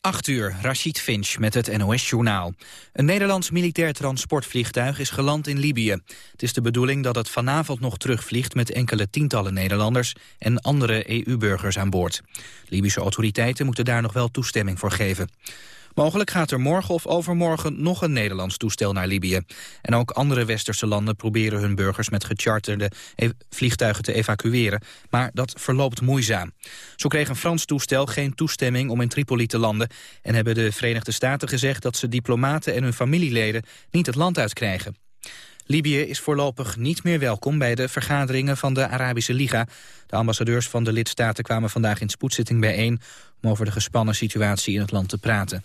8 uur, Rashid Finch met het NOS-journaal. Een Nederlands militair transportvliegtuig is geland in Libië. Het is de bedoeling dat het vanavond nog terugvliegt... met enkele tientallen Nederlanders en andere EU-burgers aan boord. Libische autoriteiten moeten daar nog wel toestemming voor geven. Mogelijk gaat er morgen of overmorgen nog een Nederlands toestel naar Libië. En ook andere westerse landen proberen hun burgers met gecharterde e- vliegtuigen te evacueren. Maar dat verloopt moeizaam. Zo kreeg een Frans toestel geen toestemming om in Tripoli te landen. En hebben de Verenigde Staten gezegd dat ze diplomaten en hun familieleden niet het land uitkrijgen. Libië is voorlopig niet meer welkom bij de vergaderingen van de Arabische Liga. De ambassadeurs van de lidstaten kwamen vandaag in spoedzitting bijeen... om over de gespannen situatie in het land te praten.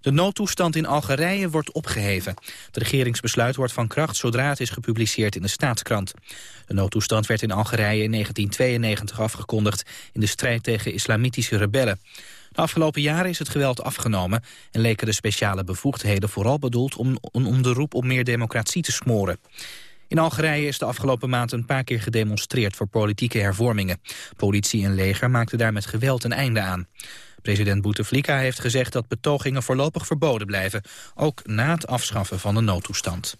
De noodtoestand in Algerije wordt opgeheven. Het regeringsbesluit wordt van kracht zodra het is gepubliceerd in de staatskrant. De noodtoestand werd in Algerije in 1992 afgekondigd... in de strijd tegen islamitische rebellen. De afgelopen jaren is het geweld afgenomen... en leken de speciale bevoegdheden vooral bedoeld om, om de roep op meer democratie te smoren. In Algerije is de afgelopen maand een paar keer gedemonstreerd voor politieke hervormingen. Politie en leger maakten daar met geweld een einde aan. President Bouteflika heeft gezegd dat betogingen voorlopig verboden blijven, ook na het afschaffen van de noodtoestand.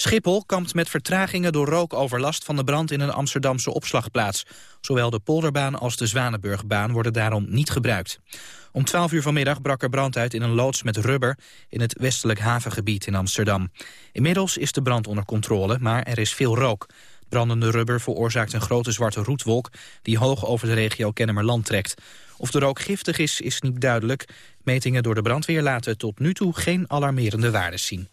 Schiphol kampt met vertragingen door rookoverlast van de brand in een Amsterdamse opslagplaats. Zowel de Polderbaan als de Zwanenburgbaan worden daarom niet gebruikt. Om 12 uur vanmiddag brak er brand uit in een loods met rubber in het westelijk havengebied in Amsterdam. Inmiddels is de brand onder controle, maar er is veel rook. Brandende rubber veroorzaakt een grote zwarte roetwolk die hoog over de regio Kennemerland trekt. Of de rook giftig is, is niet duidelijk. Metingen door de brandweer laten tot nu toe geen alarmerende waarden zien.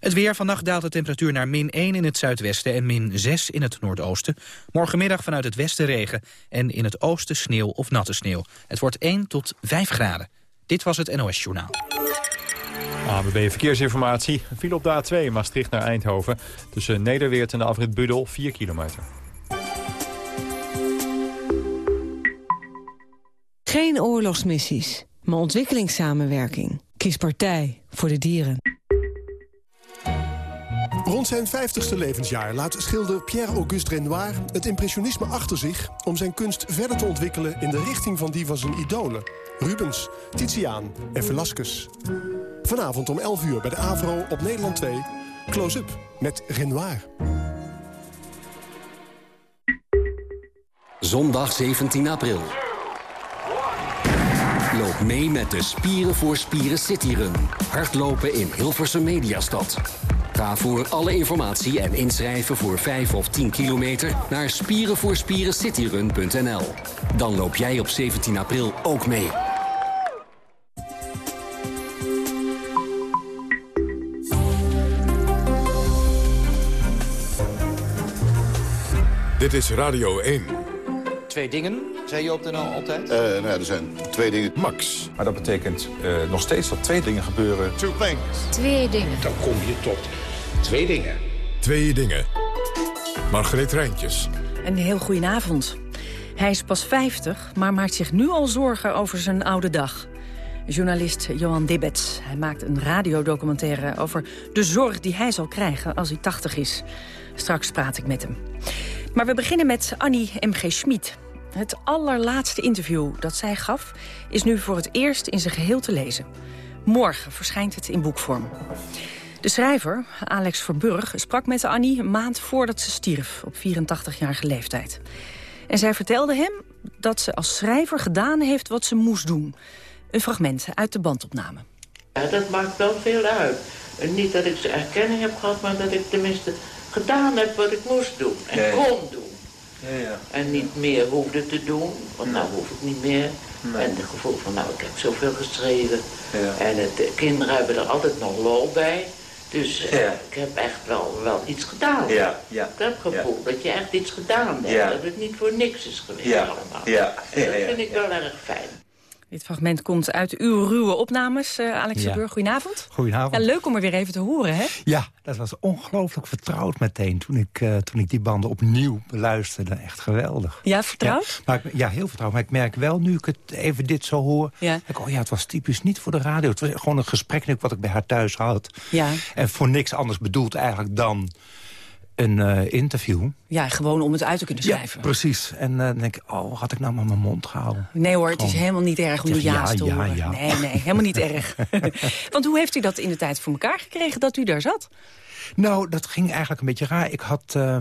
Het weer. Vannacht daalt de temperatuur naar min 1 in het zuidwesten en min 6 in het noordoosten. Morgenmiddag vanuit het westen regen en in het oosten sneeuw of natte sneeuw. Het wordt 1 tot 5 graden. Dit was het NOS Journaal. ABB Verkeersinformatie. Viel op de A2 Maastricht naar Eindhoven. Tussen Nederweert en de afrit Budel 4 kilometer. Geen oorlogsmissies, maar ontwikkelingssamenwerking. Kies partij voor de dieren. Rond zijn 50ste levensjaar laat schilder Pierre-Auguste Renoir het impressionisme achter zich... om zijn kunst verder te ontwikkelen in de richting van die van zijn idolen. Rubens, Titiaan en Velasquez. Vanavond om 11 uur bij de AVRO op Nederland 2. Close-up met Renoir. Zondag 17 april. Loop mee met de Spieren voor Spieren Cityrun. Hardlopen in Hilversum Mediastad. Ga voor alle informatie en inschrijven voor 5 of 10 kilometer naar spierenvoorspierencityrun.nl. Dan loop jij op 17 april ook mee. Dit is Radio 1. Twee dingen, zei je op de NL altijd? Uh, nou ja, er zijn twee dingen. Max. Maar dat betekent uh, nog steeds dat twee dingen gebeuren. Two things. Twee dingen. Dan kom je tot twee dingen. Twee dingen. Margreet Rijntjes. Een heel goedenavond. Hij is pas 50, maar maakt zich nu al zorgen over zijn oude dag. Journalist Johan Dibbets. Hij maakt een radiodocumentaire over de zorg die hij zal krijgen als hij 80 is. Straks praat ik met hem. Maar we beginnen met Annie M.G. Schmid. Het allerlaatste interview dat zij gaf... is nu voor het eerst in zijn geheel te lezen. Morgen verschijnt het in boekvorm. De schrijver, Alex Verburg, sprak met Annie een maand voordat ze stierf... op 84-jarige leeftijd. En zij vertelde hem dat ze als schrijver gedaan heeft wat ze moest doen. Een fragment uit de bandopname. Ja, dat maakt wel veel uit. Niet dat ik ze erkenning heb gehad, maar dat ik tenminste gedaan heb wat ik moest doen en kon doen. Ja, ja. En niet meer hoefde te doen, want nou hoef ik niet meer. Nee. En het gevoel van, nou, ik heb zoveel geschreven. En het, de kinderen hebben er altijd nog lol bij. Dus uh, ik heb echt wel, wel iets gedaan. Ja, ja. Ik heb het gevoel dat je echt iets gedaan hebt. Dat het niet voor niks is geweest allemaal. Ja. dat vind ik wel erg fijn. Dit fragment komt uit uw ruwe opnames, uh, Alex ja. Burg. Goedenavond. Goedenavond. Ja, leuk om er weer even te horen, hè? Ja, dat was ongelooflijk vertrouwd meteen toen ik, uh, toen ik die banden opnieuw beluisterde. Echt geweldig. Ja, vertrouwd? Ja, maar, ja, heel vertrouwd. Maar ik merk wel, nu ik het even dit zo hoor... Ja. Ik, oh ja, het was typisch niet voor de radio. Het was gewoon een gesprek wat ik bij haar thuis had. Ja. En voor niks anders bedoeld eigenlijk dan een uh, interview. Ja, gewoon om het uit te kunnen schrijven. Ja, precies. En uh, dan denk ik, oh, had ik nou maar mijn mond gehouden. Nee hoor, het is helemaal niet erg om de ja's ja, te ja, horen. ja. Nee, nee, helemaal niet erg. Want hoe heeft u dat in de tijd voor elkaar gekregen dat u daar zat? Nou, dat ging eigenlijk een beetje raar. Ik had... Uh,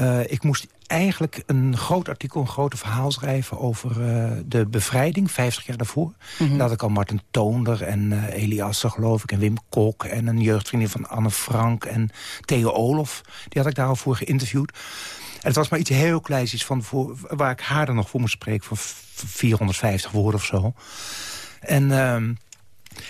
uh, ik moest eigenlijk een groot artikel, een groot verhaal schrijven... over uh, de bevrijding, 50 jaar daarvoor. Mm -hmm. Daar had ik al Martin Toonder en uh, Eliasse, geloof ik... en Wim Kok en een jeugdvriendin van Anne Frank en Theo Olof. Die had ik daar al voor geïnterviewd. En het was maar iets heel kleins, iets van voor, waar ik haar dan nog voor moest spreken... voor 450 woorden of zo. En... Uh,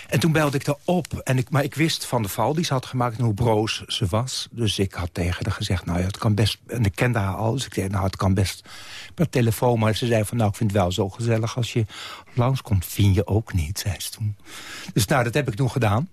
en toen belde ik erop. En ik, maar ik wist van de val die ze had gemaakt en hoe broos ze was. Dus ik had tegen haar gezegd, nou ja, het kan best... En ik kende haar al, dus ik zei, nou, het kan best per telefoon. Maar ze zei van, nou, ik vind het wel zo gezellig als je langskomt. Vind je ook niet, zei ze toen. Dus nou, dat heb ik toen gedaan.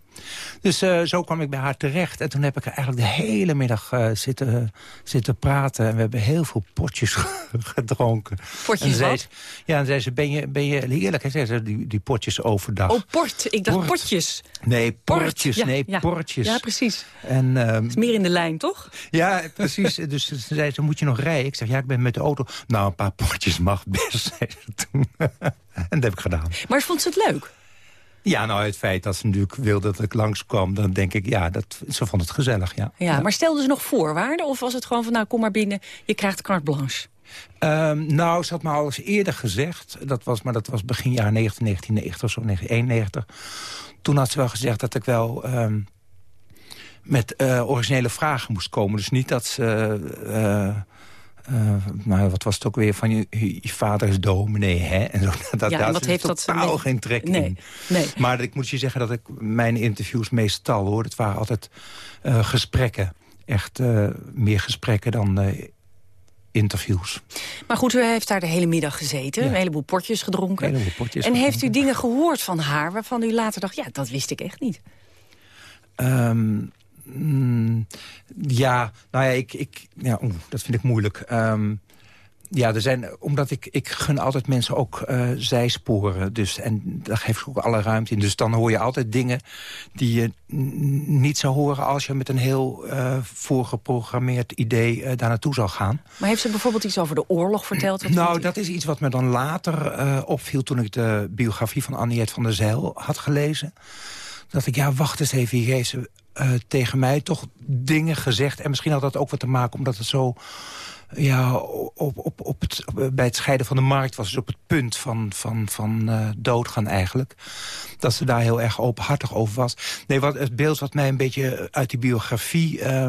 Dus uh, zo kwam ik bij haar terecht. En toen heb ik er eigenlijk de hele middag uh, zitten, zitten praten. En we hebben heel veel potjes gedronken. Potjes en wat? Ze, ja, en zei ze, ben je, ben je heerlijk? Zei ze, die, die potjes overdag. Oh, port. Ik dacht Port. potjes. Nee, Port. portjes. Ja, nee, ja. portjes. Ja, precies. En, uh, is meer in de lijn, toch? Ja, precies. dus ze zei ze, moet je nog rijden? Ik zeg, ja, ik ben met de auto. Nou, een paar portjes mag best, zei ze toen. en dat heb ik gedaan. Maar vond ze het leuk? Ja, nou, het feit dat ze natuurlijk wilde dat ik langskwam... dan denk ik, ja, dat, ze vond het gezellig, ja. Ja, ja. maar stelden ze nog voorwaarden? Of was het gewoon van, nou, kom maar binnen, je krijgt carte blanche? Um, nou, ze had me al eens eerder gezegd. Dat was, maar dat was begin jaar 1990 of zo, 1991. Toen had ze wel gezegd dat ik wel... Um, met uh, originele vragen moest komen. Dus niet dat ze... Uh, uh, maar wat was het ook weer van je, je vader is dominee, hè? En zo, dat, ja, daar wat heeft dat totaal geen trek nee, in. Nee. Maar ik moet je zeggen dat ik mijn interviews meestal hoor. Het waren altijd uh, gesprekken. Echt uh, meer gesprekken dan interviews. Maar goed, u heeft daar de hele middag gezeten. Ja. Een heleboel potjes gedronken. Een heleboel potjes en gedronken. heeft u dingen gehoord van haar waarvan u later dacht... ja, dat wist ik echt niet? Um, Mm, ja, nou ja, ik, ik, ja oe, dat vind ik moeilijk. Um, ja, er zijn, omdat ik, ik gun altijd mensen ook uh, zijsporen. Dus, en daar geef ik ook alle ruimte in. Dus dan hoor je altijd dingen die je niet zou horen... als je met een heel uh, voorgeprogrammeerd idee uh, daar naartoe zou gaan. Maar heeft ze bijvoorbeeld iets over de oorlog verteld? Wat nou, dat is iets wat me dan later opviel... toen ik de biografie van Anniette van der Zijl had gelezen. Dat ik, ja, wacht eens even, hier heeft ze uh, tegen mij toch dingen gezegd. En misschien had dat ook wat te maken omdat het zo... Ja, op, op, op bij het scheiden van de markt was. Dus op het punt van, van, van uh, doodgaan eigenlijk. Dat ze daar heel erg openhartig over was. Nee, wat, het beeld wat mij een beetje uit die biografie... Uh,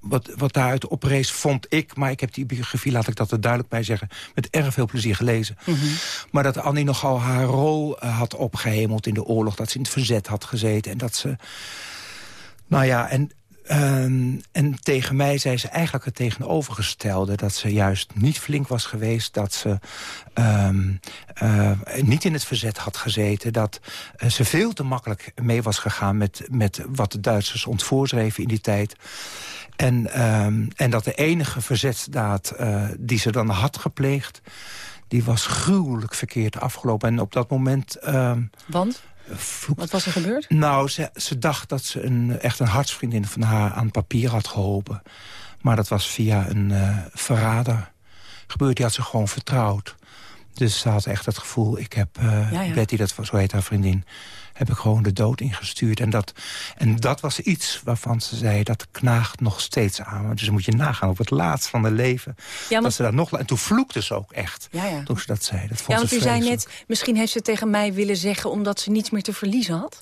wat, wat daaruit oprees, vond ik... maar ik heb die biografie, laat ik dat er duidelijk bij zeggen... met erg veel plezier gelezen. Mm -hmm. Maar dat Annie nogal haar rol uh, had opgehemeld in de oorlog... dat ze in het verzet had gezeten en dat ze... Nou ja, en, um, en tegen mij zei ze eigenlijk het tegenovergestelde. Dat ze juist niet flink was geweest. Dat ze um, uh, niet in het verzet had gezeten. Dat uh, ze veel te makkelijk mee was gegaan met, met wat de Duitsers ons voorschreven in die tijd. En, um, en dat de enige verzetsdaad uh, die ze dan had gepleegd... die was gruwelijk verkeerd afgelopen. En op dat moment... Want? Vloekt. Wat was er gebeurd? Nou, ze, ze dacht dat ze een, echt een hartsvriendin van haar aan papier had geholpen. Maar dat was via een uh, verrader gebeurd. Die had ze gewoon vertrouwd. Dus ze had echt het gevoel, ik heb uh, ja, ja. Betty, dat, zo heet haar vriendin... heb ik gewoon de dood ingestuurd. En dat, en dat was iets waarvan ze zei, dat knaagt nog steeds aan. Dus dan moet je nagaan op het laatst van haar leven. Ja, want... dat ze daar nog, en toen vloekte ze ook echt, ja, ja. toen ze dat zei. Dat vond ja, want ze u zei net, misschien heeft ze tegen mij willen zeggen... omdat ze niets meer te verliezen had?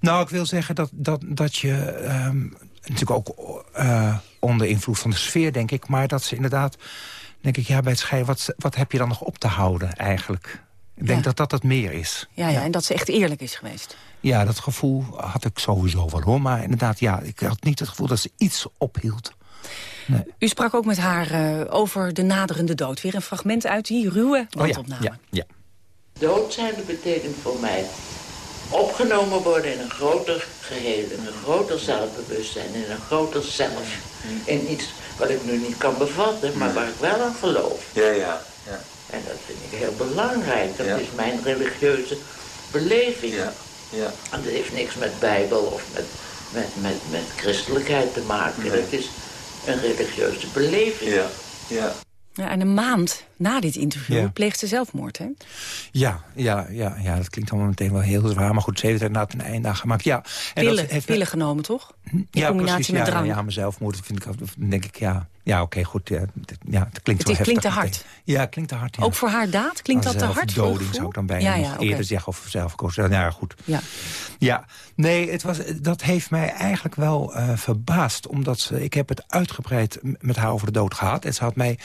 Nou, ik wil zeggen dat, dat, dat je... Um, natuurlijk ook uh, onder invloed van de sfeer, denk ik... maar dat ze inderdaad denk ik, ja, bij het scheiden, wat, wat heb je dan nog op te houden eigenlijk? Ik denk ja. dat dat het meer is. Ja, ja, en dat ze echt eerlijk is geweest. Ja, dat gevoel had ik sowieso wel hoor. Maar inderdaad, ja, ik had niet het gevoel dat ze iets ophield. Nee. U sprak ook met haar uh, over de naderende dood. Weer een fragment uit die ruwe bandopname. Oh ja, ja, ja. Dood zijn betekent voor mij opgenomen worden in een groter geheel, in een groter zelfbewustzijn, in een groter zelf. In iets wat ik nu niet kan bevatten, maar waar ik wel aan geloof. Ja, ja. ja. En dat vind ik heel belangrijk. Dat ja. is mijn religieuze beleving. Ja. Ja. En dat heeft niks met Bijbel of met, met, met, met christelijkheid te maken. Nee. Het is een religieuze beleving. Ja, ja. Ja, en een maand na dit interview Ja. pleegt ze zelfmoord, hè? Ja, ja, ja, ja, dat klinkt allemaal meteen wel heel zwaar. Maar goed, ze heeft er inderdaad een einde aan gemaakt. Ja, en Pillen, dat heeft pillen genomen, toch? In ja, combinatie precies, met ja, drank. Ja, mezelf moeten vind ik, denk ik, ja, ja oké, goed. Ja, het- ja, het klinkt Het is- wel klinkt te hard. meteen. Ja, klinkt te hard. Ja. Ook voor haar daad? Klinkt dat te hard? Doding zou ik dan bijna ja, ja, eerder zeggen of zelfkoos. Ja, ja, goed. Ja. Ja, nee, het was, dat heeft mij eigenlijk wel eh, verbaasd. Omdat ze, ik heb het uitgebreid met haar over de dood gehad. En ze had mij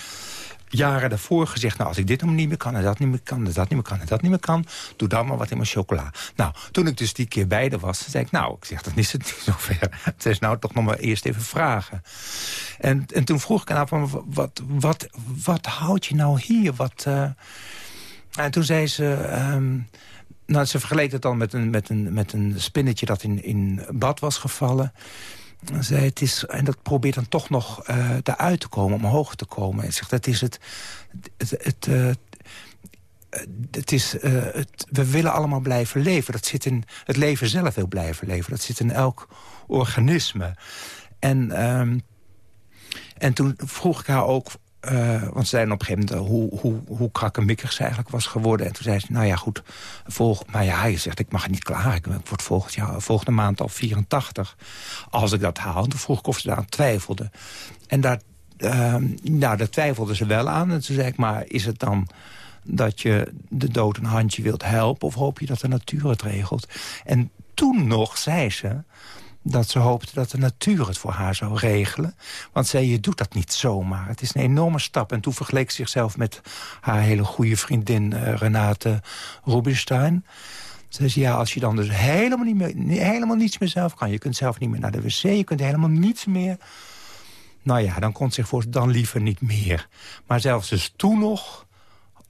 jaren daarvoor gezegd... nou, als ik dit nog niet meer kan en dat niet meer kan... en dat niet meer kan en dat niet meer kan... doe dan maar wat in mijn chocola. Nou, toen ik dus die keer haar was... zei ik, nou, ik zeg, dan is het niet zover. Het is nou toch nog maar eerst even vragen. En, en toen vroeg ik aan haar, van, wat, wat, wat houd je nou hier? Wat, eh, En toen zei ze... ehm, nou, ze vergeleek het dan met een, met een, met een spinnetje dat in, in bad was gevallen. Zei, het is, en dat probeert dan toch nog eh eruit te komen, omhoog te komen. En zegt, dat is het... het, het eh, het is, eh, het, we willen allemaal blijven leven. Dat zit in, het leven zelf wil blijven leven. Dat zit in elk organisme. En, ehm, en toen vroeg ik haar ook... eh, want ze zeiden op een gegeven moment hoe, hoe, hoe krakkemikkig ze eigenlijk was geworden. En toen zei ze, nou ja, goed, volg, maar ja, je zegt, ik mag niet klaar. Ik word volgend jaar, volgende maand al 84. Als ik dat haal, toen vroeg ik of ze daar aan twijfelde. En daar, ehm, nou, daar twijfelde ze wel aan. En toen zei ik, maar is het dan dat je de dood een handje wilt helpen... of hoop je dat de natuur het regelt? En toen nog zei ze dat ze hoopte dat de natuur het voor haar zou regelen. Want zei, je doet dat niet zomaar. Het is een enorme stap. En toen vergeleek ze zichzelf met haar hele goede vriendin eh, Renate Rubinstein. Ze zei, ja, als je dan dus helemaal, niet meer, helemaal niets meer zelf kan... je kunt zelf niet meer naar de wc, je kunt helemaal niets meer... Nou ja, dan ze zich voor dan liever niet meer. Maar zelfs dus toen nog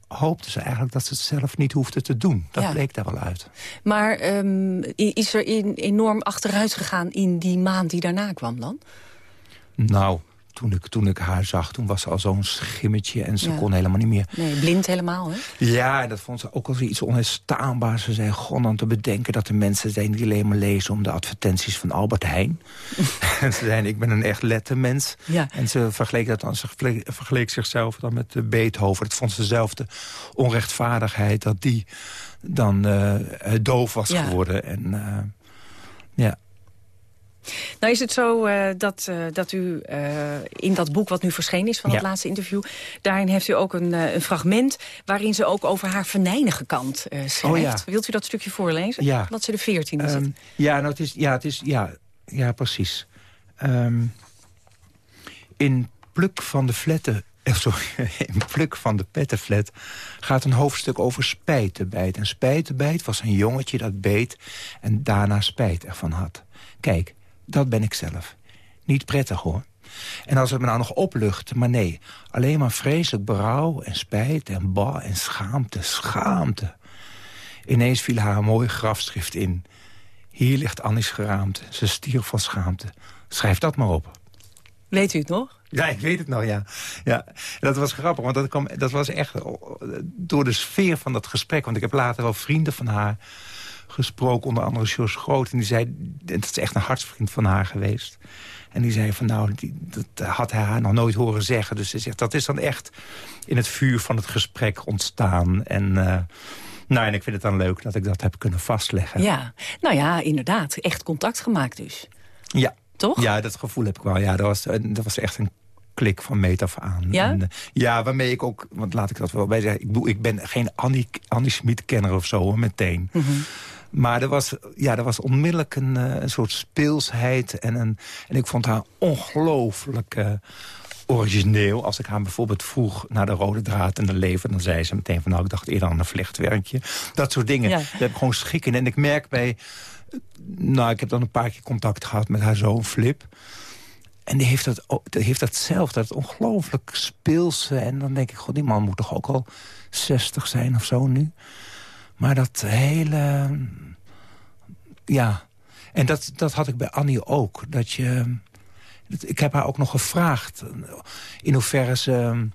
hoopte ze eigenlijk dat ze het zelf niet hoefde te doen. Dat Ja. bleek daar wel uit. Maar ehm, is er in, enorm achteruit gegaan in die maand die daarna kwam dan? Nou, toen ik, toen ik haar zag, toen was ze al zo'n schimmetje... en ze Ja. kon helemaal niet meer. Nee, blind helemaal, hè? Ja, en dat vond ze ook al iets onheerstaanbaars. Ze zei, gewoon om te bedenken dat er mensen zijn... die alleen maar lezen om de advertenties van Albert Heijn. en ze zei, ik ben een echt lettermens. Ja. En ze vergeleek, dat dan, ze vergeleek, zichzelf dan met eh, Beethoven. Dat vond ze dezelfde onrechtvaardigheid... dat die dan eh, doof was Ja. geworden. En eh, ja... Nou is het zo eh, dat, eh, dat u eh, in dat boek wat nu verschenen is van het Ja. laatste interview... daarin heeft u ook een, een fragment waarin ze ook over haar venijnige kant schrijft. Oh ja. Wilt u dat stukje voorlezen? Ja. Dat ze de veertiende Ehm, zit. ja, nou, het is, ja, het is, ja, ja, precies. Ehm, in Pluk van de Vletten... eh, Sorry, in Pluk van de Pettenflat gaat een hoofdstuk over spijtenbijt. En spijtenbijt was een jongetje dat beet en daarna spijt ervan had. Kijk, dat ben ik zelf. Niet prettig, hoor. En als het me nou nog oplucht, maar nee. Alleen maar vreselijk berouw en spijt en ba en schaamte, schaamte. Ineens viel haar een mooi grafschrift in. Hier ligt Annie's geraamte. Ze stierf van schaamte. Schrijf dat maar op. Weet u het nog? Ja, ik weet het nog, ja. ja. Dat was grappig, want dat, kwam, dat was echt eh, door de sfeer van dat gesprek. Want ik heb later wel vrienden van haar gesproken, onder andere George Groot. En die zei, dat is echt een hartsvriend van haar geweest. En die zei van, nou, die, dat had hij haar nog nooit horen zeggen. Dus ze zegt, dat is dan echt in het vuur van het gesprek ontstaan. En, eh, nou, en ik vind het dan leuk dat ik dat heb kunnen vastleggen. Ja, nou ja, inderdaad. Echt contact gemaakt dus. Ja. Toch? Ja, dat gevoel heb ik wel. Ja, dat was, eh, dat was echt een klik van meet af aan. Ja? En, eh, ja, waarmee ik ook, want laat ik dat wel bij zeggen... ik, bedoel, ik ben geen Annie, Annie Smit-kenner of zo, hoor, meteen. Mhm. Maar er was, ja, er was onmiddellijk een, eh, een soort speelsheid. En, een, en ik vond haar ongelooflijk eh, origineel. Als ik haar bijvoorbeeld vroeg naar de rode draad in de leven... dan zei ze meteen van, nou, ik dacht eerder aan een vlechtwerkje. Dat soort dingen. Ja. Daar heb ik gewoon schik in. En ik merk bij... Nou, ik heb dan een paar keer contact gehad met haar zoon Flip. En die heeft dat, heeft dat zelf, dat ongelooflijk speelse. En dan denk ik, god, die man moet toch ook al 60 zijn of zo nu. Maar dat hele... Ja, en dat, dat had ik bij Annie ook. Dat je... Ik heb haar ook nog gevraagd in hoeverre ze,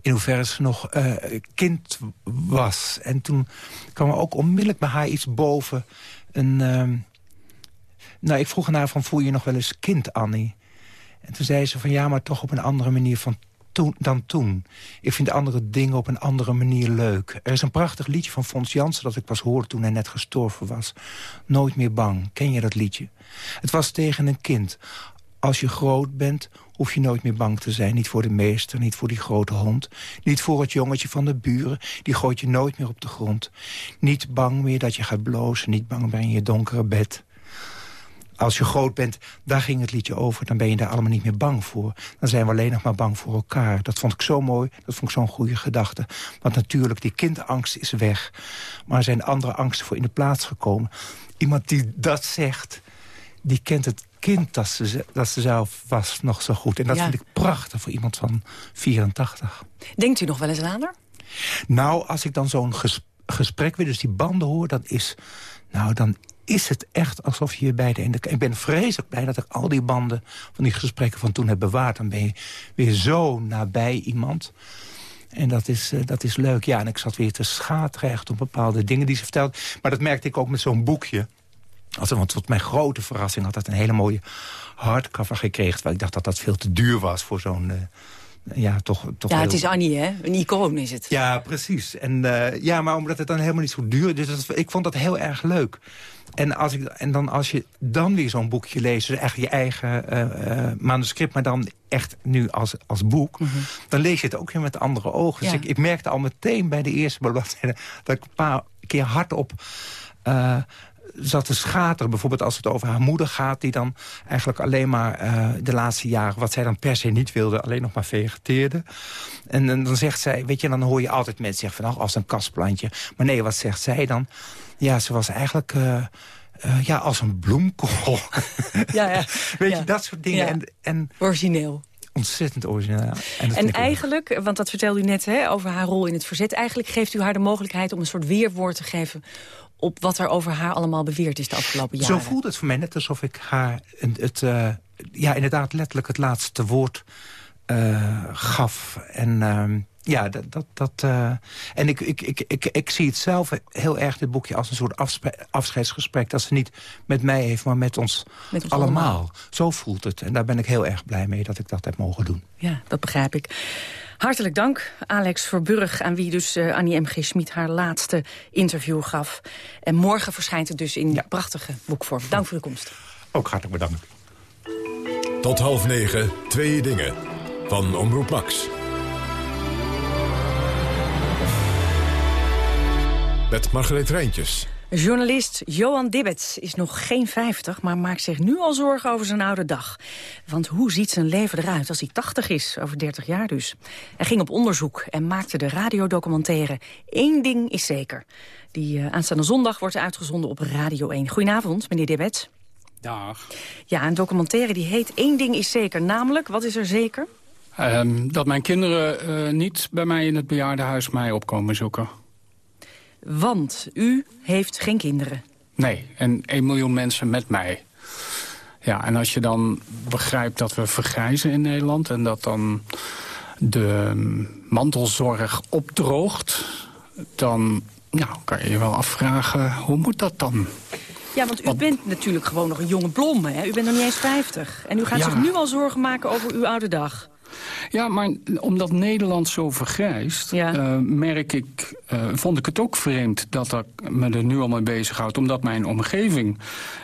in hoeverre ze nog eh, kind was. En toen kwam er ook onmiddellijk bij haar iets boven. Een, ehm, nou, ik vroeg haar van, voel je je nog wel eens kind, Annie? En toen zei ze van ja, maar toch op een andere manier van toen, dan toen. Ik vind andere dingen op een andere manier leuk. Er is een prachtig liedje van Fons Jansen dat ik pas hoorde toen hij net gestorven was. Nooit meer bang. Ken je dat liedje? Het was tegen een kind. Als je groot bent, hoef je nooit meer bang te zijn. Niet voor de meester, niet voor die grote hond. Niet voor het jongetje van de buren, die gooit je nooit meer op de grond. Niet bang meer dat je gaat blozen, niet bang meer in je donkere bed als je groot bent, daar ging het liedje over. Dan ben je daar allemaal niet meer bang voor. Dan zijn we alleen nog maar bang voor elkaar. Dat vond ik zo mooi, dat vond ik zo'n goede gedachte. Want natuurlijk, die kindangst is weg. Maar er zijn andere angsten voor in de plaats gekomen. Iemand die dat zegt, die kent het kind dat ze, dat ze zelf was nog zo goed. En dat vind ik prachtig voor iemand van 84. Denkt u nog wel eens aan haar? Nou, als ik dan zo'n gesprek weer, dus die banden hoor... dan is, nou, dan is het echt alsof je je beide in de... Ik ben vreselijk blij dat ik al die banden van die gesprekken van toen heb bewaard. Dan ben je weer zo nabij iemand. En dat is, uh, dat is leuk. Ja, en ik zat weer te schateren op bepaalde dingen die ze vertelde. Maar dat merkte ik ook met zo'n boekje. Want tot mijn grote verrassing had dat een hele mooie hardcover gekregen. Terwijl ik dacht dat dat veel te duur was voor zo'n... Uh, ja, toch, toch ja het is Annie, hè? Een icoon is het. Ja, precies. En, uh, ja, maar omdat het dan helemaal niet zo duur is. Dus ik vond dat heel erg leuk. En, als ik, en dan als je dan weer zo'n boekje leest... dus echt je eigen uh, manuscript, maar dan echt nu als, als boek... Mhm. dan lees je het ook weer met andere ogen. Dus ik, ik merkte al meteen bij de eerste bladzijde... dat ik een paar keer hardop... Uh, zat te schateren. Bijvoorbeeld als het over haar moeder gaat... die dan eigenlijk alleen maar uh, de laatste jaren... wat zij dan per se niet wilde, alleen nog maar vegeteerde. En, en, dan zegt zij... weet je, dan hoor je altijd mensen zeggen van... Oh, als een kastplantje. Maar nee, wat zegt zij dan? Ja, ze was eigenlijk... Uh, uh, ja, als een bloemkool. Ja, ja. Weet ja. je, dat soort dingen. En, en, Origineel. Ontzettend origineel. En, en eigenlijk, want dat vertelde u net hè, over haar rol in het verzet... eigenlijk geeft u haar de mogelijkheid om een soort weerwoord te geven op wat er over haar allemaal beweerd is de afgelopen jaren. Zo voelt het voor mij net alsof ik haar het, het uh, ja, inderdaad letterlijk het laatste woord uh, gaf. En uh, ja, dat... dat, dat uh, en ik, ik, ik, ik, ik zie het zelf heel erg, dit boekje, als een soort afscheidsgesprek. Dat ze niet met mij heeft, maar met ons, met ons allemaal. allemaal. Zo voelt het. En daar ben ik heel erg blij mee dat ik dat heb mogen doen. Ja, dat begrijp ik. Hartelijk dank, Alex Verburg, aan wie dus uh, Annie M.G. Schmid haar laatste interview gaf. En morgen verschijnt het dus in ja. prachtige boekvorm. Dank voor uw komst. Ook hartelijk bedankt. Tot half negen, twee dingen. Van Omroep Max. Met Margreet Rijntjes. Journalist Johan Dibbets is nog geen 50, maar maakt zich nu al zorgen over zijn oude dag. Want hoe ziet zijn leven eruit als hij 80 is, over 30 jaar dus? Hij ging op onderzoek en maakte de radiodocumentaire Eén ding is zeker. Die uh, aanstaande zondag wordt uitgezonden op Radio 1. Goedenavond, meneer Dibbets. Dag. Ja, een documentaire die heet Eén ding is zeker. Namelijk, wat is er zeker? Um, dat mijn kinderen uh, niet bij mij in het bejaardenhuis mij opkomen zoeken. Want u heeft geen kinderen. Nee, en 1 miljoen mensen met mij. Ja, en als je dan begrijpt dat we vergrijzen in Nederland... en dat dan de mantelzorg opdroogt... dan ja, kan je je wel afvragen, hoe moet dat dan? Ja, want u bent natuurlijk gewoon nog een jonge blom, hè? U bent nog niet eens 50. En u gaat ja. zich nu al zorgen maken over uw oude dag. Ja, maar omdat Nederland zo vergrijst, ja. uh, merk ik, uh, vond ik het ook vreemd dat ik me er nu al mee bezighoudt. Omdat mijn omgeving,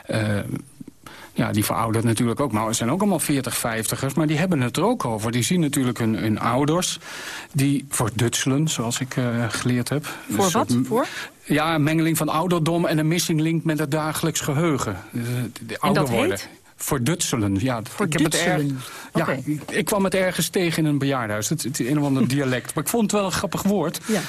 uh, ja, die veroudert natuurlijk ook. Maar er zijn ook allemaal 40, 50ers, maar die hebben het er ook over. Die zien natuurlijk hun, hun ouders, die verdutselen, zoals ik geleerd heb. Voor dus, wat? Voor? Ja, een mengeling van ouderdom en een missing link met het dagelijks geheugen. De, de en dat worden. heet? Verdutselen, ja. Verdutselen. Ik, heb het erg, ja, ik, ik, kwam het ergens tegen in een bejaardenhuis. Het, het een of ander dialect. Maar ik vond het wel een grappig woord. Ja.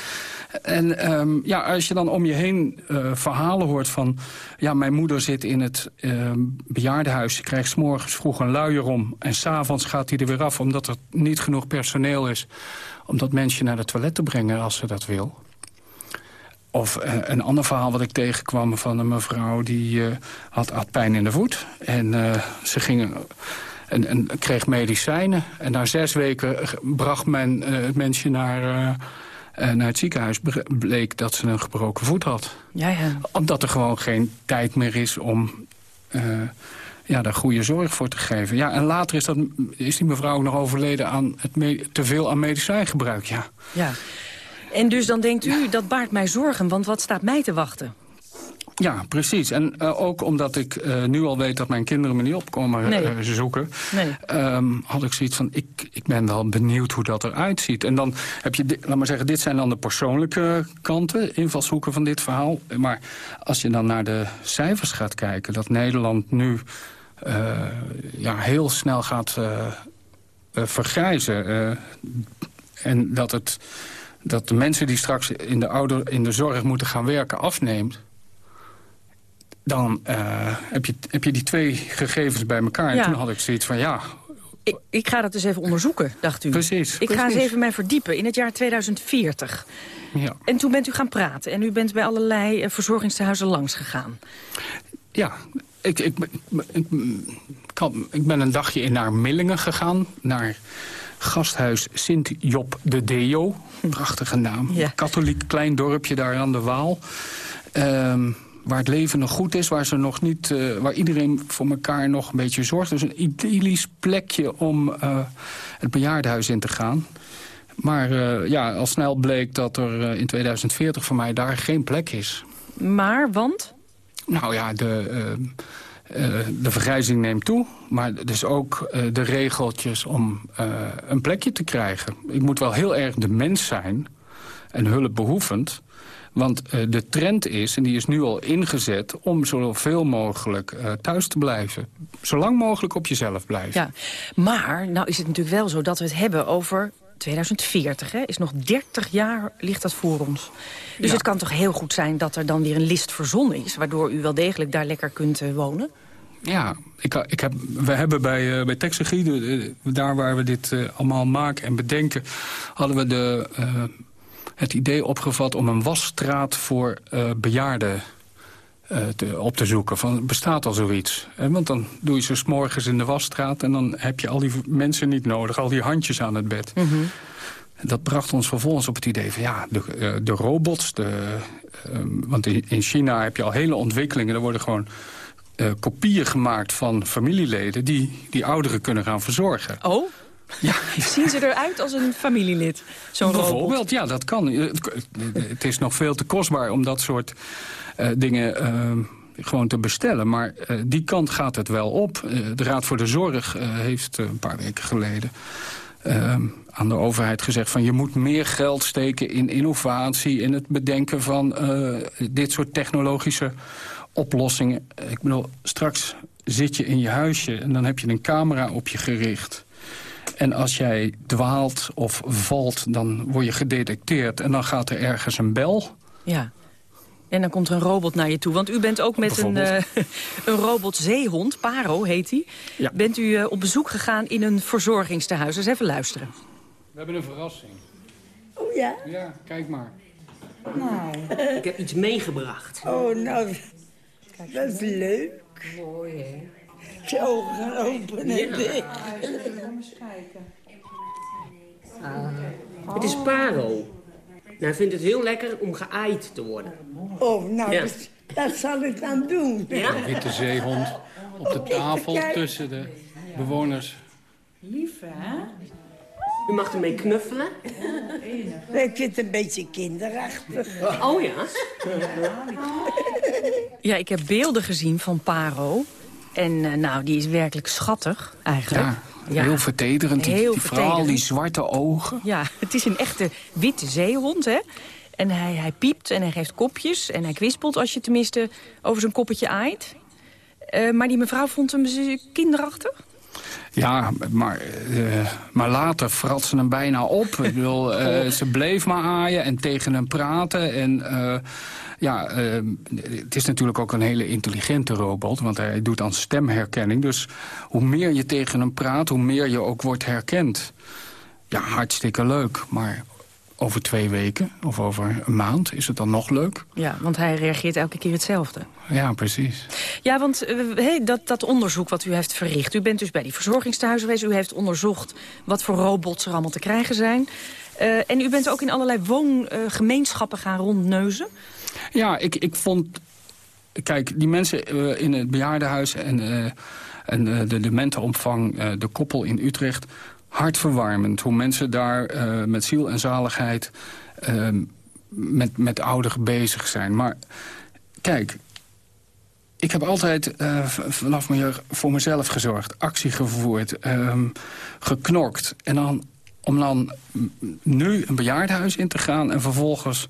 En um, ja, als je dan om je heen uh, verhalen hoort van... ja, mijn moeder zit in het uh, bejaardenhuis. Ze krijgt s morgens vroeg een luier om. En s'avonds gaat hij er weer af omdat er niet genoeg personeel is... om dat mensje naar de toilet te brengen als ze dat wil. Of uh, een ander verhaal wat ik tegenkwam van een mevrouw... die uh, had, had pijn in de voet. En uh, ze ging... En, en, kreeg medicijnen. En na zes weken bracht men het mensje naar, naar het ziekenhuis. Bleek dat ze een gebroken voet had. Ja, ja. Omdat er gewoon geen tijd meer is om ja, daar goede zorg voor te geven. Ja, en later is, dat, is die mevrouw nog overleden aan het te veel aan medicijngebruik. Ja. ja. En dus dan denkt u, dat baart mij zorgen, want wat staat mij te wachten? Ja, precies. En uh, ook omdat ik uh, nu al weet dat mijn kinderen me niet opkomen nee. uh, zoeken... Nee. Um, had ik zoiets van, ik, ik ben wel benieuwd hoe dat eruit ziet. En dan heb je, laat maar zeggen, dit zijn dan de persoonlijke kanten... invalshoeken van dit verhaal. Maar als je dan naar de cijfers gaat kijken... dat Nederland nu ja, heel snel gaat vergrijzen... en dat, het, dat de mensen die straks in de, ouder, in de zorg moeten gaan werken afneemt dan uh, heb, je, heb je die twee gegevens bij elkaar. En toen had ik zoiets van, ja... Ik, ik, ga dat dus even onderzoeken, dacht u. Precies. Ik ga eens even mij verdiepen in het jaar 2040. Ja. En toen bent u gaan praten en u bent bij allerlei uh, verzorgingstehuizen langs gegaan. Ja, ik, ik, ik, ik, ben een dagje in naar Millingen gegaan, naar gasthuis Sint-Job de Deo. Prachtige naam. Ja. Katholiek klein dorpje daar aan de Waal. Um, waar het leven nog goed is, waar, ze nog niet, uh, waar iedereen voor elkaar nog een beetje zorgt. Dus een idyllisch plekje om uh, het bejaardenhuis in te gaan. Maar uh, ja, al snel bleek dat er in 2040 voor mij daar geen plek is. Maar, want? Nou ja, de, de vergrijzing neemt toe. Maar dus ook de regeltjes om een plekje te krijgen. Ik moet wel heel erg de mens zijn en hulpbehoevend... Want de trend is, en die is nu al ingezet... om zoveel mogelijk thuis te blijven. Zolang mogelijk op jezelf blijven. Ja, maar nou is het natuurlijk wel zo dat we het hebben over 2040, hè, is nog 30 jaar ligt dat voor ons. Dus het kan toch heel goed zijn dat er dan weer een list verzonnen is... waardoor u wel degelijk daar lekker kunt wonen? Ja, ik, ik heb, we hebben bij, uh, bij Texagie, daar waar we dit uh, allemaal maken en bedenken... hadden we de het idee opgevat om een wasstraat voor bejaarden te, op te zoeken. Van, bestaat al zoiets? En want dan doe je ze s'morgens in de wasstraat... en dan heb je al die mensen niet nodig, al die handjes aan het bed. Mm -hmm. Dat bracht ons vervolgens op het idee van ja, de, de robots... De, want in, in China heb je al hele ontwikkelingen. Er worden gewoon kopieën gemaakt van familieleden... die die ouderen kunnen gaan verzorgen. Oh? Ja. Zien ze eruit als een familielid, zo'n Bijvoorbeeld, ja, dat kan. Het is nog veel te kostbaar om dat soort uh, dingen... Uh, gewoon te bestellen. Maar uh, die kant gaat het wel op. Uh, de Raad voor de Zorg heeft een paar weken geleden aan de overheid gezegd... van je moet meer geld steken in innovatie... in het bedenken van dit soort technologische oplossingen. Ik bedoel, straks zit je in je huisje en dan heb je een camera op je gericht... En als jij dwaalt of valt, dan word je gedetecteerd... en dan gaat er ergens een bel. Ja. En dan komt een robot naar je toe. Want u bent ook met een, uh, een robotzeehond, Paro heet hij. Ja. Bent u uh, op bezoek gegaan in een verzorgingstehuis. Dus even luisteren. We hebben een verrassing. Oh ja? Ja, kijk maar. Nou. Ik heb iets meegebracht. Oh, nou, dat is leuk. Mooi, hè? je ogen gaan openen. Ja. eens kijken. Ah. Het is paro. Nou, vindt het heel lekker om geaaid te worden. Oh, nou, ja. dat, dat, zal ik dan doen. Ja? Een witte zeehond op de tafel tussen de bewoners. Lief, hè? U mag ermee knuffelen. Ja, ik vind het een beetje kinderachtig. Oh ja? Ja, ik heb beelden gezien van Paro. En uh, nou, die is werkelijk schattig, eigenlijk. Ja. Ja. Heel vertederend, die, die vooral die zwarte ogen. Ja, het is een echte witte zeehond, hè. En hij, hij piept en hij geeft kopjes en hij kwispelt... als je tenminste over zijn koppetje aait. Uh, maar die mevrouw vond hem kinderachtig? Ja, maar, uh, maar later vrat ze hem bijna op. Ik bedoel, uh, ze bleef maar aaien en tegen hem praten. En uh, ja, het is natuurlijk ook een hele intelligente robot, want hij doet aan stemherkenning. Dus hoe meer je tegen hem praat, hoe meer je ook wordt herkend. Ja, hartstikke leuk, maar over twee weken of over een maand is het dan nog leuk. Ja, want hij reageert elke keer hetzelfde. Ja, precies. Ja, want hey, dat, dat onderzoek wat u heeft verricht... u bent dus bij die verzorgingstehuizen geweest... u heeft onderzocht wat voor robots er allemaal te krijgen zijn... Uh, en u bent ook in allerlei woongemeenschappen uh, gaan rondneuzen. Ja, ik, ik vond... Kijk, die mensen uh, in het bejaardenhuis en... En de dementenopvang, uh, de koppel in Utrecht... hartverwarmend. Hoe mensen daar uh, met ziel en zaligheid ehm, met, met ouderen bezig zijn. Maar kijk, ik heb altijd uh, vanaf mijn jeugd voor mezelf gezorgd. Actie gevoerd, um, geknokt. En dan, om dan nu een bejaardenhuis in te gaan... en vervolgens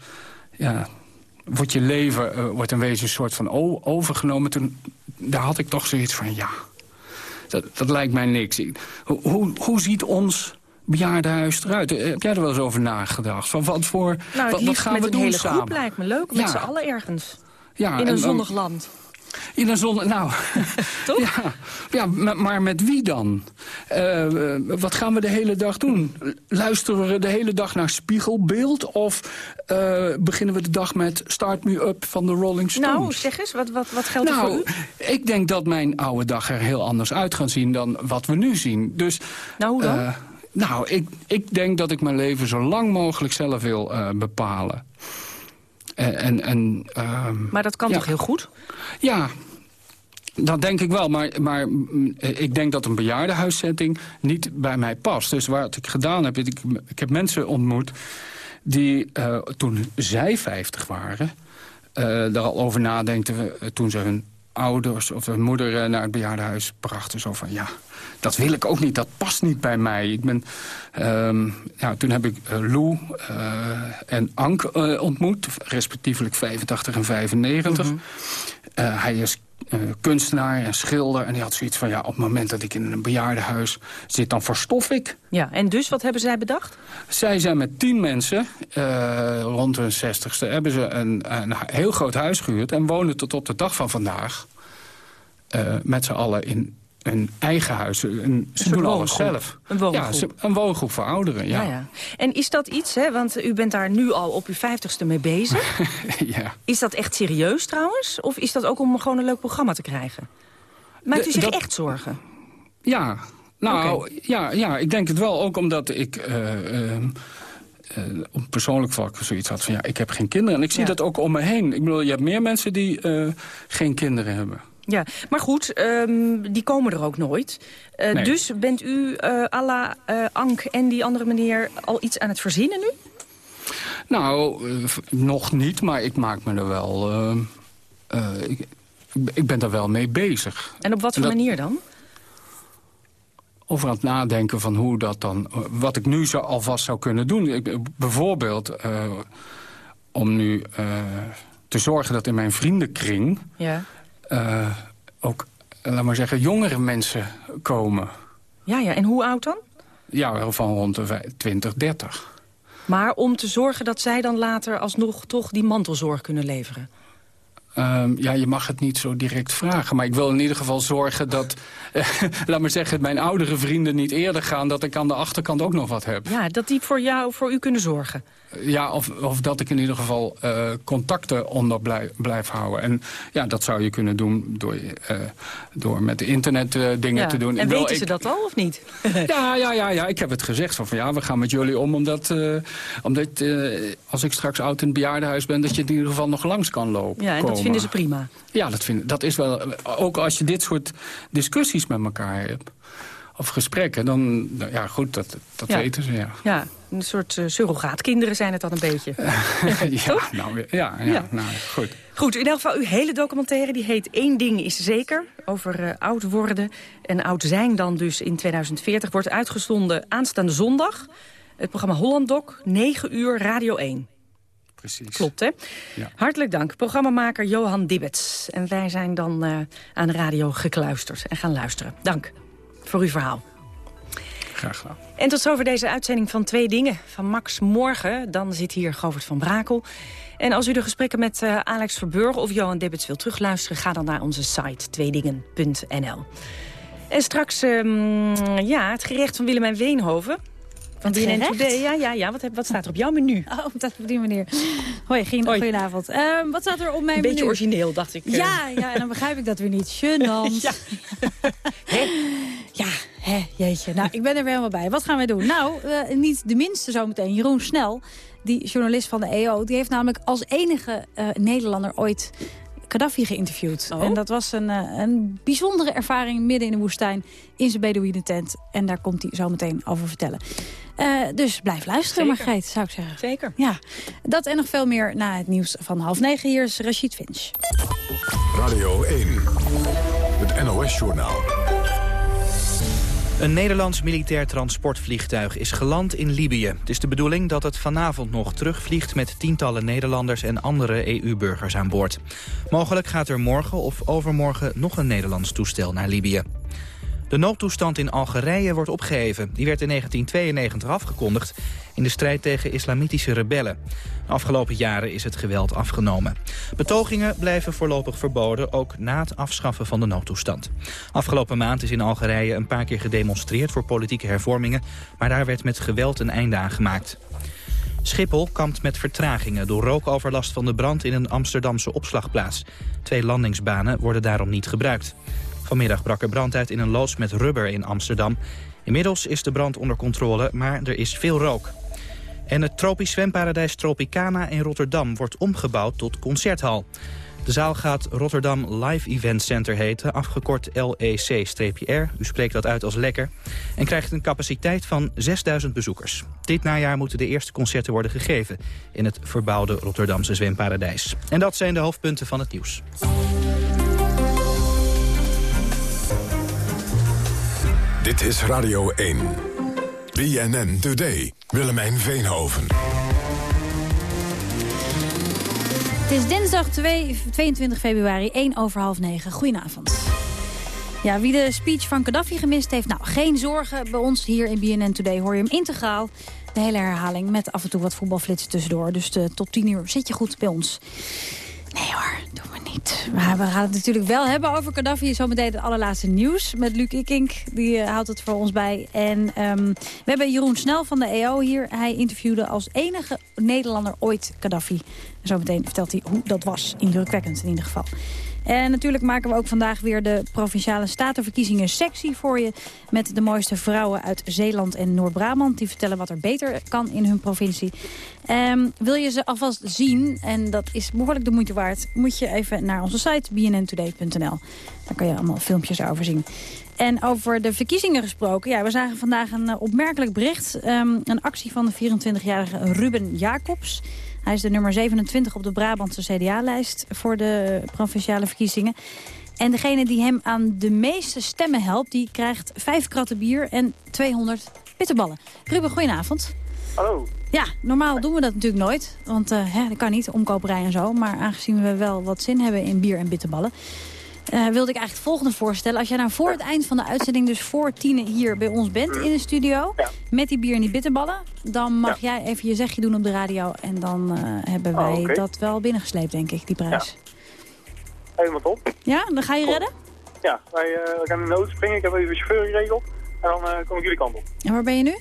ja, wordt je leven wordt een wezen een soort van overgenomen. Toen, daar had ik toch zoiets van, ja, dat, dat lijkt mij niks. Hoe, hoe, hoe ziet ons bejaardenhuis eruit? Heb jij er wel eens over nagedacht? Van wat voor, nou, wat, wat gaan met we een doen hele samen? groep lijkt me leuk, met Ja. z'n allen ergens. Ja, in en- een zonnig land. In een zon... Nou, Toch? Ja, ja maar, met wie dan? Eh, wat gaan we de hele dag doen? Luisteren we de hele dag naar spiegelbeeld? Of eh, beginnen we de dag met Start Me Up van de Rolling Stones? Nou, zeg eens, wat, wat, wat geldt er Nou, voor u? ik denk dat mijn oude dag er heel anders uit gaat zien dan wat we nu zien. Dus, nou, hoe dan? eh, nou, ik, ik denk dat ik mijn leven zo lang mogelijk zelf wil bepalen. En, en, ehm, Maar dat kan ja. toch heel goed? Ja, dat denk ik wel. Maar, maar mm, ik denk dat een bejaardenhuiszetting niet bij mij past. Dus wat ik gedaan heb, ik, ik heb mensen ontmoet... die eh, toen zij 50 waren, eh, daar al over nadenken... eh, toen ze hun ouders of hun moeder eh, naar het bejaardenhuis brachten. Zo van, ja, dat wil ik ook niet, dat past niet bij mij. Ik ben, ehm, ja, toen heb ik eh, Lou eh, en Ank eh, ontmoet, respectievelijk 85 en 95. Eh, hij is eh, kunstenaar en schilder en die had zoiets van... ja, op het moment dat ik in een bejaardenhuis zit, dan verstof ik. Ja, en dus, wat hebben zij bedacht? Zij zijn met tien mensen, eh, rond hun zestigste... hebben ze een, een heel groot huis gehuurd... en wonen tot op de dag van vandaag eh, met z'n allen in een eigen huis. Een, ze doen alles zelf. Een woongroep. Ja, ze- een woongroep voor ouderen, ja. Ja, ja. En is dat iets, hè, want u bent daar nu al op uw vijftigste mee bezig. ja. Is dat echt serieus trouwens? Of is dat ook om gewoon een leuk programma te krijgen? Maakt u zich dat- echt zorgen? Ja, nou, ja, ja, ik denk het wel. Ook omdat ik op persoonlijk vlak zoiets had van... ja, ik heb geen kinderen. En ik zie Ja. dat ook om me heen. Ik bedoel, je hebt meer mensen die geen kinderen hebben. Ja, maar goed, ehm, die komen er ook nooit. Eh, Nee. Dus bent u eh à la eh, Ank en die andere meneer al iets aan het verzinnen nu? Nou, nog niet, maar ik maak me er wel... ik, ik ben daar wel mee bezig. En op wat voor Dat- manier dan? over aan het nadenken van hoe dat dan... wat ik nu zo alvast zou kunnen doen. Ik, bijvoorbeeld om nu te zorgen dat in mijn vriendenkring... Ja. Eh, ook, laat maar zeggen, jongere mensen komen. Ja, ja. En hoe oud dan? Ja, van rond de vij- 20, 30. Maar om te zorgen dat zij dan later alsnog toch die mantelzorg kunnen leveren. Ehm, ja, je mag het niet zo direct vragen. Maar ik wil in ieder geval zorgen dat, eh, laat maar zeggen, mijn oudere vrienden niet eerder gaan... dat ik aan de achterkant ook nog wat heb. Ja, dat die voor jou, voor u kunnen zorgen. Ja, of, of dat ik in ieder geval eh, contacten onder blijf, blijf houden. En ja, dat zou je kunnen doen door, eh, door met de internet eh, dingen Ja. te doen. En Ik weten ze dat al of niet? Ja, ja, ja, ja, ik heb het gezegd. Van, van, ja, we gaan met jullie om, omdat, eh, omdat eh, als ik straks oud in het bejaardenhuis ben... dat je in ieder geval nog langs kan lopen. Ja, en dat komen. Vinden ze prima. Ja, dat, vind, dat is wel... Ook als je dit soort discussies met elkaar hebt... of gesprekken, dan... nou Ja, goed, dat, dat Ja. weten ze, ja. Ja, een soort eh, surrogaatkinderen zijn het dan een beetje. ja, nou, ja, ja, Ja. nou, goed. Goed, in elk geval uw hele documentaire die heet Eén ding is zeker. Over eh, oud worden en oud zijn dan dus in 2040. Wordt uitgezonden aanstaande zondag. Het programma Holland Doc, 9 uur, Radio 1. Precies. Klopt, hè? Ja. Hartelijk dank, programmamaker Johan Dibbets. En wij zijn dan eh, aan de radio gekluisterd en gaan luisteren. Dank voor uw verhaal. Graag gedaan. En tot zover deze uitzending van Twee Dingen van Max Morgen. Dan zit hier Govert van Brakel. En als u de gesprekken met eh, Alex Verburg of Johan Dibbets wilt terugluisteren... ga dan naar onze site tweedingen.nl. En straks, ehm, ja, het gerecht van Willemijn Veenhoven. Van BNN? Today. Ja, ja, ja. Wat, heb- wat staat er op jouw menu? Oh, dat op die manier. Hoi, geen, goedenavond. Ehm, wat staat er op mijn Een beetje menu? origineel, dacht ik. eh. Ja, ja, en dan begrijp ik dat weer niet. Gênant. Ja. Ja, hè, jeetje. Nou, ik ben er weer helemaal bij. Wat gaan wij doen? Nou, eh, niet de minste zometeen. Jeroen Snel, die journalist van de EO... die heeft namelijk als enige eh, Nederlander ooit Gaddafi geïnterviewd. Oh. En dat was een, eh, een bijzondere ervaring midden in de woestijn in zijn Bedouinentent. En daar komt hij zo meteen over vertellen. Eh, dus blijf luisteren, Zeker. Margreet, zou ik zeggen. Zeker. Ja, dat en nog veel meer na het nieuws van half negen. Hier is Rachid Finch. Radio 1, het NOS-journaal. Een Nederlands militair transportvliegtuig is geland in Libië. Het is de bedoeling dat het vanavond nog terugvliegt met tientallen Nederlanders en andere EU-burgers aan boord. Mogelijk gaat er morgen of overmorgen nog een Nederlands toestel naar Libië. De noodtoestand in Algerije wordt opgeheven. Die werd in 1992 afgekondigd in de strijd tegen islamitische rebellen. De afgelopen jaren is het geweld afgenomen. Betogingen blijven voorlopig verboden, ook na het afschaffen van de noodtoestand. Afgelopen maand is in Algerije een paar keer gedemonstreerd voor politieke hervormingen, maar daar werd met geweld een einde aan gemaakt. Schiphol kampt met vertragingen door rookoverlast van de brand in een Amsterdamse opslagplaats. Twee landingsbanen worden daarom niet gebruikt. Vanmiddag brak er brand uit in een loods met rubber in Amsterdam. Inmiddels is de brand onder controle, maar er is veel rook. En het tropisch zwemparadijs Tropicana in Rotterdam wordt omgebouwd tot concerthal. De zaal gaat Rotterdam Live Event Center heten, afgekort LEC-R. U spreekt dat uit als lekker. En krijgt een capaciteit van 6000 bezoekers. Dit najaar moeten de eerste concerten worden gegeven in het verbouwde Rotterdamse zwemparadijs. En dat zijn de hoofdpunten van het nieuws. Dit is Radio 1. BNN Today. Willemijn Veenhoven. Het is dinsdag 2, 22 februari, 1 over half 9. Goedenavond. Ja, wie de speech van Gaddafi gemist heeft, nou, geen zorgen. Bij ons hier in BNN Today hoor je hem integraal. De hele herhaling met af en toe wat voetbalflitsen tussendoor. Dus de tot 10 uur zit je goed bij ons. Nee hoor, doen we niet. Maar we gaan het natuurlijk wel hebben over Gaddafi. Zometeen het allerlaatste nieuws met Luc Ikink. Die eh, houdt het voor ons bij. En ehm, we hebben Jeroen Snel van de EO hier. Hij interviewde als enige Nederlander ooit Gaddafi. En zometeen vertelt hij hoe dat was. Indrukwekkend in ieder geval. En natuurlijk maken we ook vandaag weer de Provinciale Statenverkiezingen sectie voor je. Met de mooiste vrouwen uit Zeeland en Noord-Brabant. Die vertellen wat er beter kan in hun provincie. Ehm, wil je ze alvast zien, en dat is behoorlijk de moeite waard... moet je even naar onze site bnntoday.nl. Daar kan je allemaal filmpjes over zien. En over de verkiezingen gesproken. Ja, we zagen vandaag een eh, opmerkelijk bericht. Ehm, een actie van de 24-jarige Ruben Jacobs. Hij is de nummer 27 op de Brabantse CDA-lijst voor de provinciale verkiezingen. En degene die hem aan de meeste stemmen helpt... die krijgt vijf kratten bier en 200 bitterballen. Ruben, goedenavond. Hallo. Ja, normaal doen we dat natuurlijk nooit. Want eh, hè, dat kan niet, omkoperij en zo. Maar aangezien we wel wat zin hebben in bier en bitterballen... eh, wilde ik eigenlijk het volgende voorstellen. Als jij nou voor het eind van de uitzending, dus voor tienen hier bij ons bent in de studio... met die bier en die bitterballen, dan mag jij even je zegje doen op de radio... en dan eh, hebben wij Oh, oké. dat wel binnengesleept, denk ik, die prijs. Helemaal top. Ja, dan ga je redden? Ja, wij eh, gaan in de auto springen. Ik heb even een chauffeur geregeld. En dan kom ik jullie kant op. En waar ben je nu?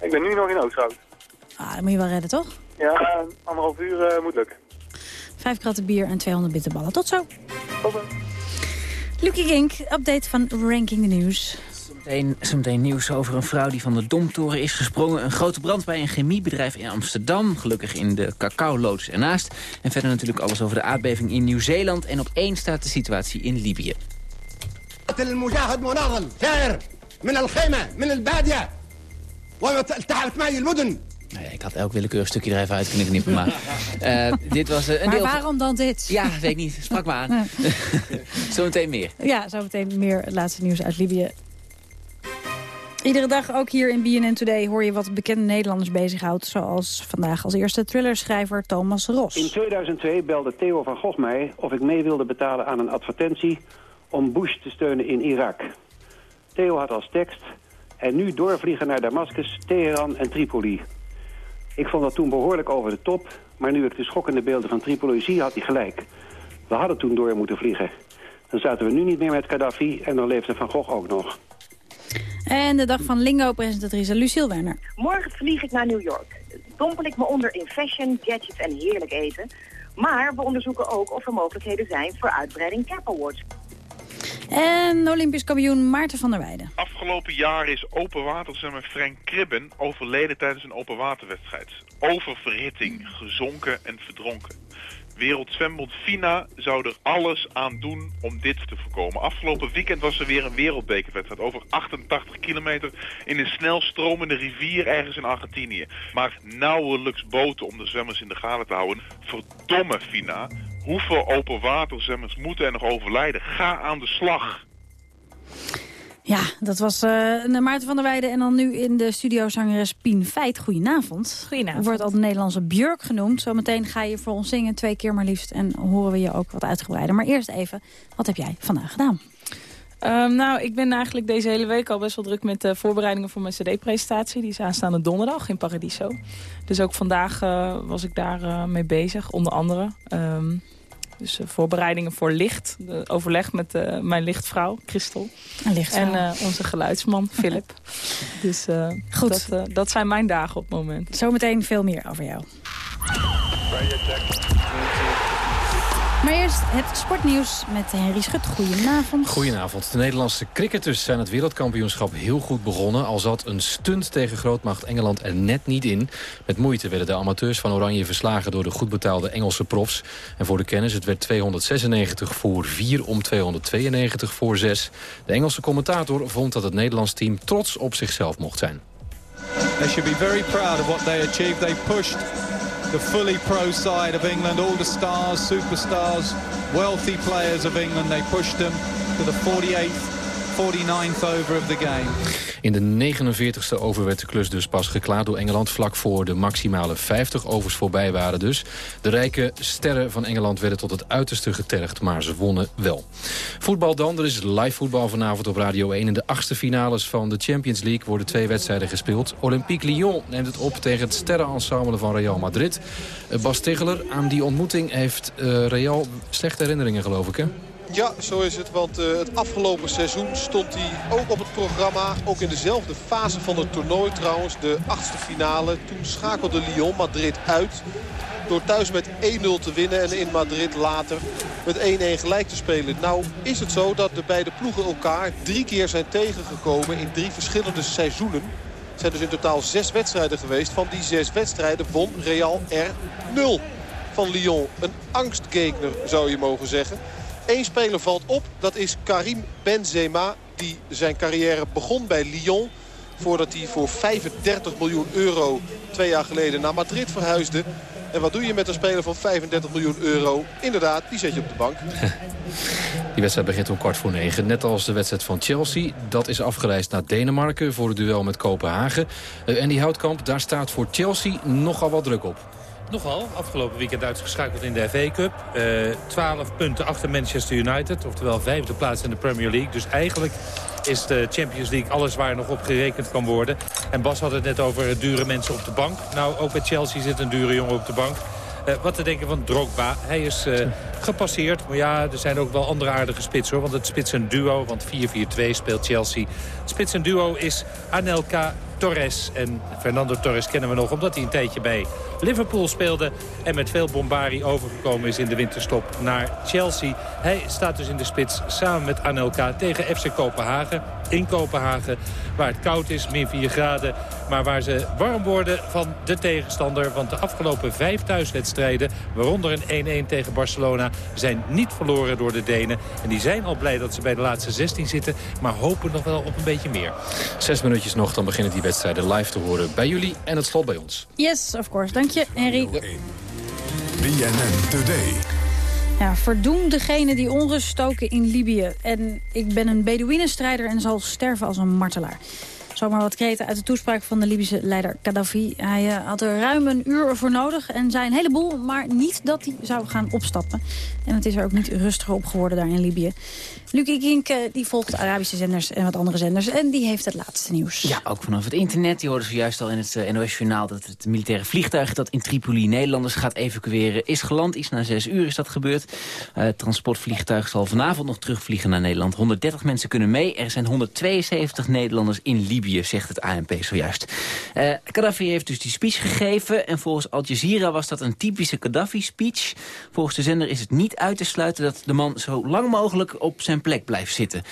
Ik ben nu nog in Oosterhout. Ah, dan moet je wel redden, toch? Ja, anderhalf uur moet lukken. Vijf kratten bier en 200 bitterballen. Tot zo. Tot zo. Lucie Gink, update van Ranking the News. Zometeen, zometeen nieuws over een vrouw die van de Domtoren is gesprongen. Een grote brand bij een chemiebedrijf in Amsterdam. Gelukkig in de cacao-loods ernaast. En verder natuurlijk alles over de aardbeving in Nieuw-Zeeland. En op één staat de situatie in Libië. المجاهد مناضل ثائر من الخيمة من البادية والتحقت معي المدن Nou ja, ik had elk willekeurig stukje er even uit kunnen knippen. Maar eh, dit was eh, een maar deel waarom dan dit? Ja, weet ik niet. Sprak me aan. Zometeen meer. Ja, zometeen meer het laatste nieuws uit Libië. Iedere dag ook hier in BNN Today hoor je wat bekende Nederlanders bezighoudt. Zoals vandaag als eerste thrillerschrijver Thomas Ros. In 2002 belde Theo van Gogh mij of ik mee wilde betalen aan een advertentie om Bush te steunen in Irak. Theo had als tekst en nu doorvliegen naar Damascus, Teheran en Tripoli. Ik vond dat toen behoorlijk over de top, maar nu ik de schokkende beelden van Tripoli zie, had hij gelijk. We hadden toen door moeten vliegen. Dan zaten we nu niet meer met Gaddafi en dan leefde Van Gogh ook nog. En de dag van Lingo-presentatrice Lucille Werner. Morgen vlieg ik naar New York. Dompel ik me onder in fashion, gadgets en heerlijk eten. Maar we onderzoeken ook of er mogelijkheden zijn voor uitbreiding Cap Awards. En Olympisch kampioen Maarten van der Weijden. Afgelopen jaar is openwaterzwemmer Frank Kribben overleden tijdens een openwaterwedstrijd. Oververhitting, gezonken en verdronken. Wereldzwembond FINA zou er alles aan doen om dit te voorkomen. Afgelopen weekend was er weer een wereldbekerwedstrijd over 88 kilometer in een snelstromende rivier ergens in Argentinië. Maar nauwelijks boten om de zwemmers in de gaten te houden. Verdomme FINA, hoeveel open waterzwemmers moeten er nog overlijden? Ga aan de slag. Ja, dat was uh, Maarten van der Weijden en dan nu in de studio zangeres Pien Feit. Goedenavond. Goedenavond. Wordt al de Nederlandse Björk genoemd. Zometeen ga je voor ons zingen, twee keer maar liefst. En horen we je ook wat uitgebreider. Maar eerst even, wat heb jij vandaag gedaan? Um, nou, ik ben eigenlijk deze hele week al best wel druk met de voorbereidingen voor mijn cd-presentatie. Die is aanstaande donderdag in Paradiso. Dus ook vandaag uh, was ik daar uh, mee bezig, onder andere. Um, dus uh, voorbereidingen voor licht. De overleg met uh, mijn lichtvrouw, Christel. En uh, onze geluidsman, Philip. dus Goed. Dat, dat, zijn mijn dagen op het moment. Zometeen veel meer over jou. Maar eerst het sportnieuws met Henry Schut. Goedenavond. Goedenavond. De Nederlandse cricketers zijn het wereldkampioenschap heel goed begonnen. Al zat een stunt tegen grootmacht Engeland er net niet in. Met moeite werden de amateurs van Oranje verslagen door de goed betaalde Engelse profs. En voor de kennis, het werd 296 voor 4 om 292 voor 6. De Engelse commentator vond dat het Nederlands team trots op zichzelf mocht zijn. They should be very proud of what they achieved. They pushed the fully pro side of England, all the stars, superstars, wealthy players of England. They pushed them to the 48th, 49th over of the game. In de 49ste over werd de klus dus pas geklaard door Engeland... vlak voor de maximale 50 overs voorbij waren dus. De rijke sterren van Engeland werden tot het uiterste getergd... maar ze wonnen wel. Voetbal dan. Er is live voetbal vanavond op Radio 1. In de achtste finales van de Champions League worden twee wedstrijden gespeeld. Olympique Lyon neemt het op tegen het sterrenensemble van Real Madrid. Bas Tegeler, aan die ontmoeting heeft uh, Real slechte herinneringen geloof ik hè? Ja, zo is het. Want uh, het afgelopen seizoen stond hij ook op het programma. Ook in dezelfde fase van het toernooi trouwens. De achtste finale. Toen schakelde Lyon Madrid uit. Door thuis met 1-0 te winnen en in Madrid later met 1-1 gelijk te spelen. Nou is het zo dat de beide ploegen elkaar drie keer zijn tegengekomen in drie verschillende seizoenen. Het zijn dus in totaal zes wedstrijden geweest. Van die zes wedstrijden won Real er 0 van Lyon. Een angstgegner zou je mogen zeggen. Eén speler valt op, dat is Karim Benzema. Die zijn carrière begon bij Lyon. Voordat hij voor 35 miljoen euro twee jaar geleden naar Madrid verhuisde. En wat doe je met een speler van 35 miljoen euro? Inderdaad, die zet je op de bank. Die wedstrijd begint om kwart voor negen. Net als de wedstrijd van Chelsea. Dat is afgereisd naar Denemarken voor het duel met Kopenhagen. En die houtkamp, daar staat voor Chelsea nogal wat druk op. Nogal. Afgelopen weekend uitgeschakeld in de FA Cup. Uh, 12 punten achter Manchester United. Oftewel vijfde plaats in de Premier League. Dus eigenlijk is de Champions League alles waar nog op gerekend kan worden. En Bas had het net over dure mensen op de bank. Nou, ook bij Chelsea zit een dure jongen op de bank. Uh, wat te denken van Drogba. Hij is uh, gepasseerd. Maar ja, er zijn ook wel andere aardige spitsen hoor. Want het spits een duo, want 4-4-2 speelt Chelsea. Het spits een duo is Anelka Torres. En Fernando Torres kennen we nog omdat hij een tijdje bij Liverpool speelde. En met veel bombarie overgekomen is in de winterstop naar Chelsea. Hij staat dus in de spits samen met Anelka tegen FC Kopenhagen. In Kopenhagen, waar het koud is, min 4 graden. Maar waar ze warm worden van de tegenstander. Want de afgelopen vijf thuiswedstrijden, waaronder een 1-1 tegen Barcelona... zijn niet verloren door de Denen. En die zijn al blij dat ze bij de laatste 16 zitten. Maar hopen nog wel op een beetje meer. Zes minuutjes nog, dan beginnen die wedstrijden live te horen bij jullie en het slot bij ons. Yes, of course. Dank je, Henry. BNN Today. Ja, verdoem degene die onrust stoken in Libië. En ik ben een Bedouinenstrijder en zal sterven als een martelaar. Zomaar wat kreten uit de toespraak van de Libische leider Gaddafi. Hij uh, had er ruim een uur voor nodig en zei een heleboel... maar niet dat hij zou gaan opstappen. En het is er ook niet rustiger op geworden daar in Libië. Luc Ikink uh, die volgt Arabische zenders en wat andere zenders... en die heeft het laatste nieuws. Ja, ook vanaf het internet. Die hoorde zojuist al in het uh, NOS-journaal... dat het militaire vliegtuig dat in Tripoli Nederlanders gaat evacueren... is geland. Iets na zes uur is dat gebeurd. het transportvliegtuig zal vanavond nog terugvliegen naar Nederland. 130 mensen kunnen mee. Er zijn 172 Nederlanders in Libië Zegt het ANP zojuist. Uh, Gaddafi heeft dus die speech gegeven en volgens Al Jazeera was dat een typische Gaddafi-speech. Volgens de zender is het niet uit te sluiten dat de man zo lang mogelijk op zijn plek blijft zitten.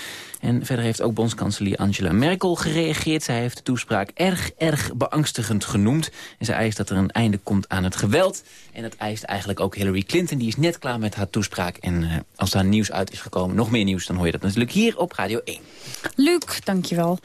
En verder heeft ook bondskanselier Angela Merkel gereageerd. Zij heeft de toespraak erg, erg beangstigend genoemd. En zij eist dat er een einde komt aan het geweld. En dat eist eigenlijk ook Hillary Clinton. Die is net klaar met haar toespraak. En uh, als daar nieuws uit is gekomen, nog meer nieuws... dan hoor je dat natuurlijk hier op Radio 1. Luc, dankjewel.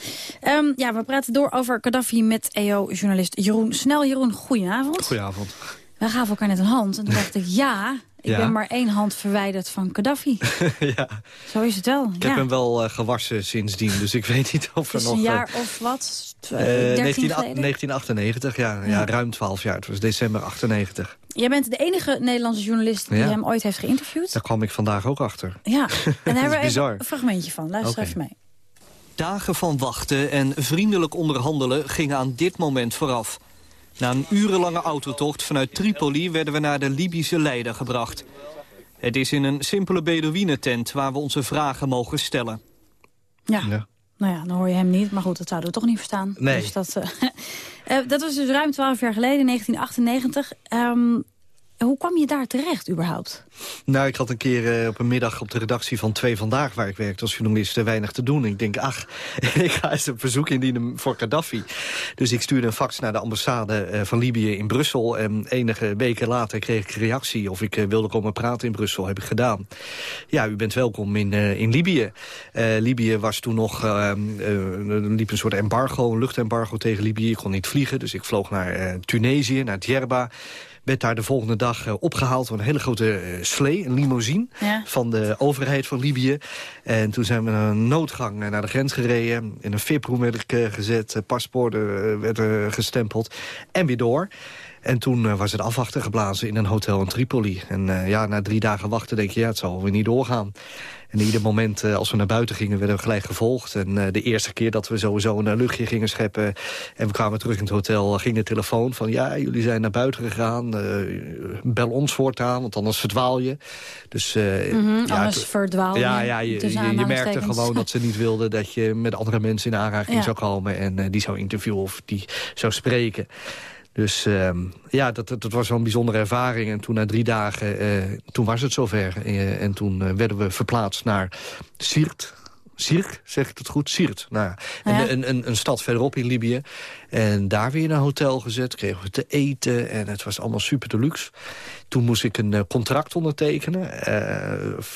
Um, ja, we praten door over Gaddafi met EO-journalist Jeroen Snel. Jeroen, goedenavond. Goedenavond. We gaven elkaar net een hand en toen dacht ik, ja, ik ben maar één hand verwijderd van Gaddafi. ja. Zo is het wel. Ik heb hem wel uh, gewassen sindsdien, dus ik weet niet of er nog... een jaar of wat? Uh, 19, 1998, ja, ja. ja, ruim 12 jaar. Het was december 98. Jij bent de enige Nederlandse journalist die hem ooit heeft geïnterviewd. Daar kwam ik vandaag ook achter. Ja, en daar hebben we een fragmentje van. Luister okay. even mee. Dagen van wachten en vriendelijk onderhandelen gingen aan dit moment vooraf. Na een urenlange autotocht vanuit Tripoli werden we naar de Libische leider gebracht. Het is in een simpele Bedouinentent waar we onze vragen mogen stellen. Ja. ja. Nou ja, dan hoor je hem niet. Maar goed, dat zouden we toch niet verstaan. Nee. Dus dat, uh, uh, dat was dus ruim twaalf jaar geleden, 1998. Um, hoe kwam je daar terecht überhaupt? Nou, ik had een keer uh, op een middag op de redactie van Twee Vandaag... waar ik werkte als journalist, uh, weinig te doen. Ik denk, ach, ik ga eens een verzoek indienen voor Gaddafi. Dus ik stuurde een fax naar de ambassade uh, van Libië in Brussel. En enige weken later kreeg ik reactie of ik wilde komen praten in Brussel. Heb ik gedaan. Ja, u bent welkom in, in Libië. Libië was toen nog... er liep een soort embargo, een luchtembargo tegen Libië. Ik kon niet vliegen, dus ik vloog naar Tunesië, naar Djerba werd daar de volgende dag uh, opgehaald door een hele grote uh, slee, een limousine... Ja. van de overheid van Libië. En toen zijn we naar een noodgang naar de grens gereden. In een VIP-room werd ik gezet, paspoorten werden gestempeld en weer door. En toen was het afwachten geblazen in een hotel in Tripoli. En ja, na drie dagen wachten denk je, ja, het zal weer niet doorgaan. En ieder moment uh, als we naar buiten gingen, werden we gelijk gevolgd. En uh, de eerste keer dat we sowieso een luchtje gingen scheppen... en we kwamen terug in het hotel, ging de telefoon van... ja, jullie zijn naar buiten gegaan, uh, bel ons voortaan, want anders verdwaal je. Dus, mm -hmm, ja, anders verdwaal je. Ja, ja je, je, je, merkte gewoon dat ze niet wilden... dat je met andere mensen in aanraking ja. zou komen... en die zou interviewen of die zou spreken. Dus uh, ja, dat, dat, was wel een bijzondere ervaring. En toen na drie dagen, uh, toen was het zover. Uh, en toen uh, werden we verplaatst naar Sirt. Sirk, zeg ik het goed? Sirt. Nou, ja. een, een, een, een, stad verderop in Libië. En daar weer in een hotel gezet, kregen we te eten. En het was allemaal super deluxe. Toen moest ik een contract ondertekenen.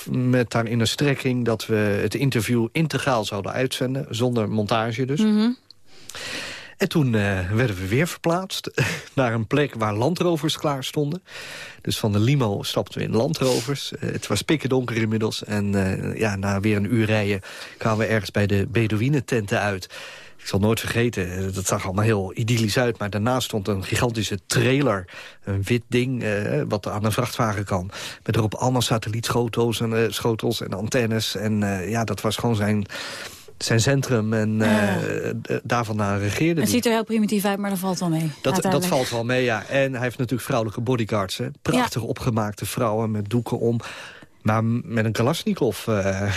met daarin een strekking dat we het interview integraal zouden uitzenden. Zonder montage dus. Mm -hmm. En toen uh, werden we weer verplaatst naar een plek waar landrovers klaar stonden. Dus van de limo stapten we in landrovers. Uh, het was pikken donker inmiddels. En uh, ja, na weer een uur rijden kwamen we ergens bij de Bedouinententen uit. Ik zal nooit vergeten, dat zag allemaal heel idyllisch uit... maar daarnaast stond een gigantische trailer, een wit ding... Eh, wat aan een vrachtwagen kan. Met erop allemaal satellietschotels en, schotels en antennes. En ja, dat was gewoon zijn zijn centrum en ja. uh, daarvan naar regeerde Het ziet er heel primitief uit, maar dat valt wel mee. Dat, dat valt wel mee, ja. En hij heeft natuurlijk vrouwelijke bodyguards. Hè. Prachtig ja. opgemaakte vrouwen met doeken om. Maar met een Kalashnikov... Uh,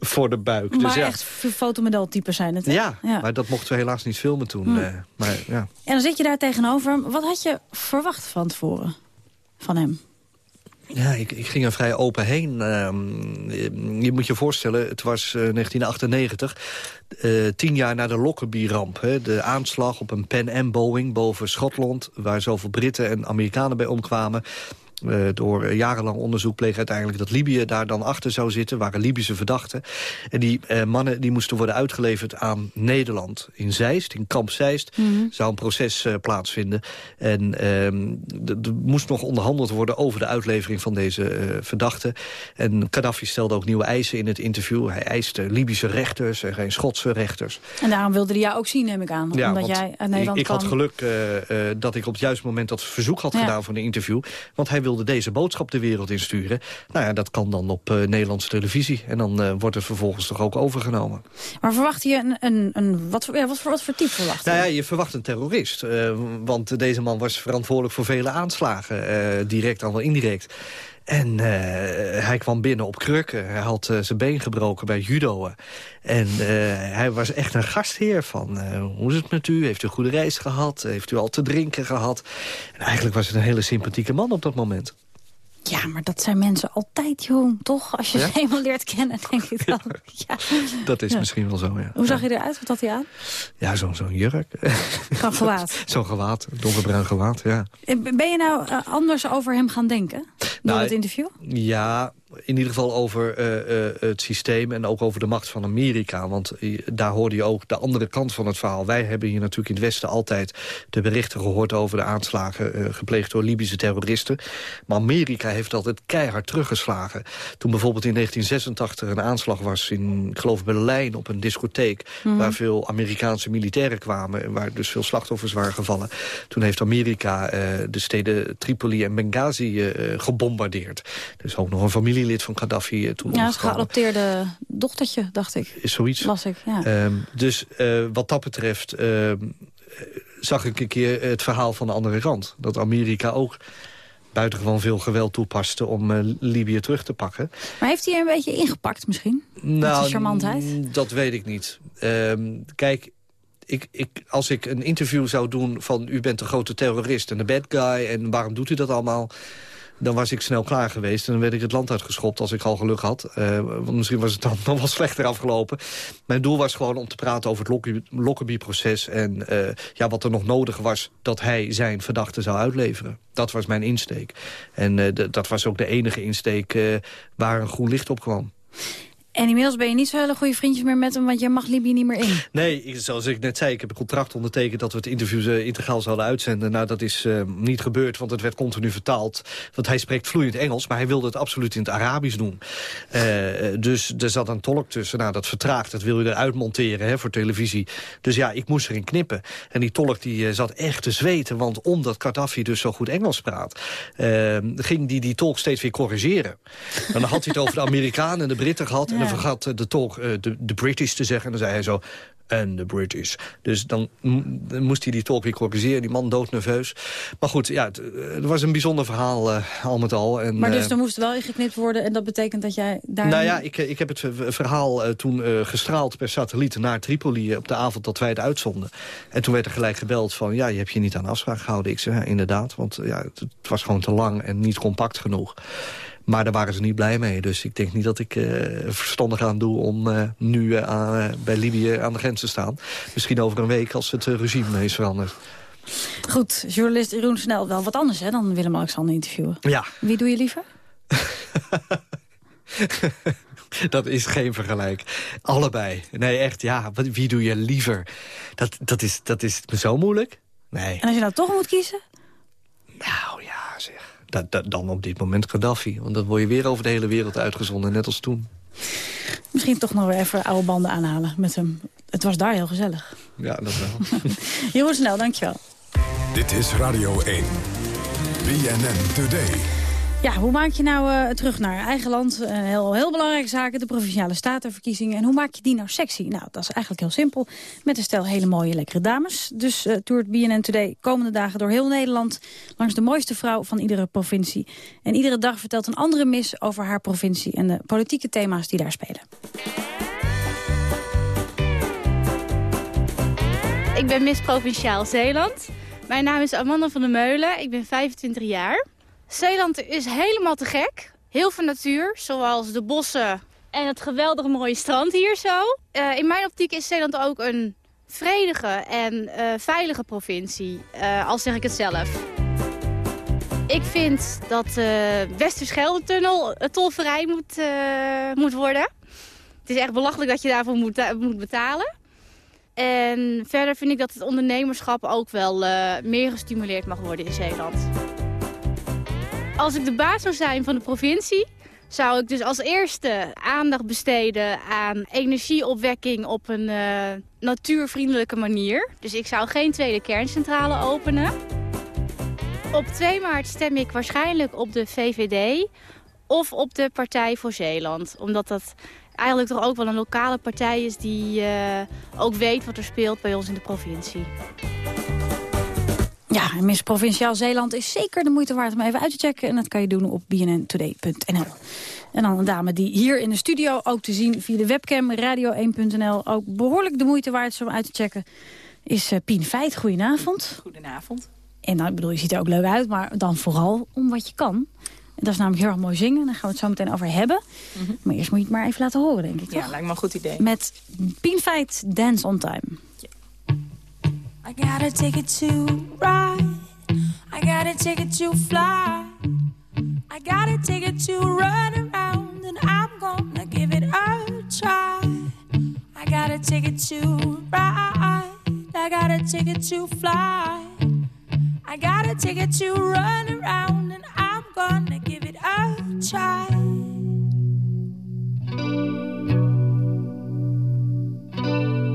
voor de buik. Maar dus ja. echt fotomodeltypes zijn het? Ja, ja, maar dat mochten we helaas niet filmen toen. Hm. Uh, maar, ja. En dan zit je daar tegenover. Wat had je verwacht van tevoren van hem? Ja, ik, ik, ging er vrij open heen. Uh, je moet je voorstellen, het was uh, 1998, uh, tien jaar na de Lockerbie-ramp. De aanslag op een Pan Am Boeing boven Schotland... waar zoveel Britten en Amerikanen bij omkwamen... Uh, door jarenlang onderzoek bleek uiteindelijk dat Libië daar dan achter zou zitten. waren Libische verdachten. En die uh, mannen die moesten worden uitgeleverd aan Nederland. In Zeist, in kamp Zeist, mm -hmm. zou een proces uh, plaatsvinden. En er moest nog onderhandeld worden over de uitlevering van deze verdachten. En Gaddafi stelde ook nieuwe eisen in het interview. Hij eiste Libische rechters en geen Schotse rechters. En daarom wilde hij jou ook zien, neem ik aan. Ja, omdat jij uit Nederland ik, ik had geluk dat ik op het juiste moment dat verzoek had ja. gedaan voor een interview. Want hij wilde deze boodschap de wereld insturen. Nou ja, dat kan dan op uh, Nederlandse televisie. En dan uh, wordt het vervolgens toch ook overgenomen. Maar verwacht je een... een, een wat, ja, wat, voor, wat voor type verwacht je? Nou ja, je verwacht een terrorist. Uh, want deze man was verantwoordelijk voor vele aanslagen. direct, al wel indirect. En hij kwam binnen op krukken. Hij had zijn been gebroken bij judoën. En hij was echt een gastheer van... hoe is het met u? Heeft u een goede reis gehad? Heeft u al te drinken gehad? En eigenlijk was het een hele sympathieke man op dat moment. Ja, maar dat zijn mensen altijd, jong, toch? Als je ze eenmaal leert kennen, denk ik dan. Ja. Dat is misschien wel zo, ja. Hoe zag je eruit? Wat had hij aan? Ja, zo'n zo'n jurk. Zo'n gewaad? zo'n gewaad, donkerbruin gewaad, ja. Ben je nou uh, anders over hem gaan denken? Door nou, het interview? Ja, in ieder geval over uh, uh, het systeem en ook over de macht van Amerika. Want daar hoorde je ook de andere kant van het verhaal. Wij hebben hier natuurlijk in het Westen altijd de berichten gehoord... over de aanslagen uh, gepleegd door Libische terroristen. Maar Amerika heeft altijd keihard teruggeslagen. Toen bijvoorbeeld in 1986 een aanslag was in, ik geloof Berlijn... op een discotheek mm. waar veel Amerikaanse militairen kwamen... en waar dus veel slachtoffers waren gevallen. Toen heeft Amerika de steden Tripoli en Benghazi gebombardeerd. Dus ook nog een familie familielid van Gaddafi eh, toen Ja, het geadopteerde dochtertje, dacht ik. Is zoiets. Las ik, ja. Um, dus uh, wat dat betreft uh, zag ik een keer het verhaal van de andere kant. Dat Amerika ook buitengewoon veel geweld toepaste om uh, Libië terug te pakken. Maar heeft hij een beetje ingepakt misschien? Nou, Met charmantheid? dat weet ik niet. Um, kijk, ik, ik, als ik een interview zou doen van... u bent een grote terrorist en de bad guy... en waarom doet u dat allemaal dan was ik snel klaar geweest. En dan werd ik het land uitgeschopt als ik al geluk had. Uh, want misschien was het dan nog wel slechter afgelopen. Mijn doel was gewoon om te praten over het Lockerbie-proces... en uh, ja, wat er nog nodig was dat hij zijn verdachte zou uitleveren. Dat was mijn insteek. En uh, dat was ook de enige insteek waar een groen licht op kwam. En inmiddels ben je niet zo hele goede vriendjes meer met hem... want jij mag Libië niet meer in. Nee, zoals ik net zei, ik heb een contract ondertekend... dat we het interview uh, integraal zouden uitzenden. Nou, dat is uh, niet gebeurd, want het werd continu vertaald. Want hij spreekt vloeiend Engels, maar hij wilde het absoluut in het Arabisch doen. Uh, dus er zat een tolk tussen. Nou, dat vertraagt, dat wil je eruit monteren hè, voor televisie. Dus ja, ik moest erin knippen. En die tolk die zat echt te zweten, want omdat Gaddafi dus zo goed Engels praat... ging die, die tolk steeds weer corrigeren. En dan had hij het over de Amerikanen en de Britten gehad... dan vergat de tolk uh, de, de British te zeggen. En dan zei hij zo, en de British. Dus dan moest hij die tolk weer corrigeren. Die man doodnerveus. Maar goed, ja, het, het was een bijzonder verhaal uh, al met al. En, maar dus er moest wel ingeknipt worden en dat betekent dat jij daar... Nou ja, ik, ik heb het verhaal uh, toen uh, gestraald per satelliet naar Tripoli... op de avond dat wij het uitzonden. En toen werd er gelijk gebeld van... ja, je hebt je niet aan afspraak gehouden. Ik zei, ja, inderdaad, want ja, het, het was gewoon te lang en niet compact genoeg. Maar daar waren ze niet blij mee. Dus ik denk niet dat ik uh, verstandig aan doe om uh, nu uh, bij Libië aan de grens te staan. Misschien over een week als het regime is veranderd. Goed, journalist Jeroen Snel wel wat anders hè, dan Willem-Alexander interviewen. Ja. Wie doe je liever? dat is geen vergelijk. Allebei. Nee, echt, ja. Wie doe je liever? Dat, dat, is, dat is zo moeilijk. Nee. En als je nou toch moet kiezen? Nou ja, zeg dan op dit moment Gaddafi. Want dan word je weer over de hele wereld uitgezonden, net als toen. Misschien toch nog weer even oude banden aanhalen met hem. Het was daar heel gezellig. Ja, dat wel. Jeroen Snel, dankjewel. Dit is Radio 1. BNN Today. Ja, hoe maak je nou uh, terug naar eigen land? Uh, heel, heel belangrijke zaken, de Provinciale Statenverkiezingen. En hoe maak je die nou sexy? Nou, dat is eigenlijk heel simpel. Met een stel hele mooie, lekkere dames. Dus uh, toert BNN Today komende dagen door heel Nederland... langs de mooiste vrouw van iedere provincie. En iedere dag vertelt een andere mis over haar provincie... en de politieke thema's die daar spelen. Ik ben Miss Provinciaal Zeeland. Mijn naam is Amanda van der Meulen. Ik ben 25 jaar. Zeeland is helemaal te gek. Heel veel natuur, zoals de bossen en het geweldige mooie strand hier zo. Uh, in mijn optiek is Zeeland ook een vredige en uh, veilige provincie, uh, al zeg ik het zelf. Ik vind dat de Westerschelde-tunnel tolvrij moet, moet worden. Het is echt belachelijk dat je daarvoor moet, moet betalen. En verder vind ik dat het ondernemerschap ook wel meer gestimuleerd mag worden in Zeeland. Als ik de baas zou zijn van de provincie, zou ik dus als eerste aandacht besteden aan energieopwekking op een uh, natuurvriendelijke manier. Dus ik zou geen tweede kerncentrale openen. Op 2 maart stem ik waarschijnlijk op de VVD of op de Partij voor Zeeland. Omdat dat eigenlijk toch ook wel een lokale partij is die uh, ook weet wat er speelt bij ons in de provincie. Ja, Miss Provinciaal Zeeland is zeker de moeite waard om even uit te checken. En dat kan je doen op bnntoday.nl. En dan een dame die hier in de studio ook te zien via de webcam radio1.nl... ook behoorlijk de moeite waard is om uit te checken, is uh, Pien Feit. Goedenavond. Goedenavond. En dan, ik bedoel, je ziet er ook leuk uit, maar dan vooral om wat je kan. En dat is namelijk heel erg mooi zingen. Daar gaan we het zo meteen over hebben. Mm -hmm. Maar eerst moet je het maar even laten horen, denk ik. Ja, lijkt me een goed idee. Met Pien Feit, Dance on Time. I got a ticket to ride. I got a ticket to fly. I got a ticket to run around. And I'm gonna give it a try. I got a ticket to ride. I got a ticket to fly. I got a ticket to run around. And I'm gonna give it a try. Cause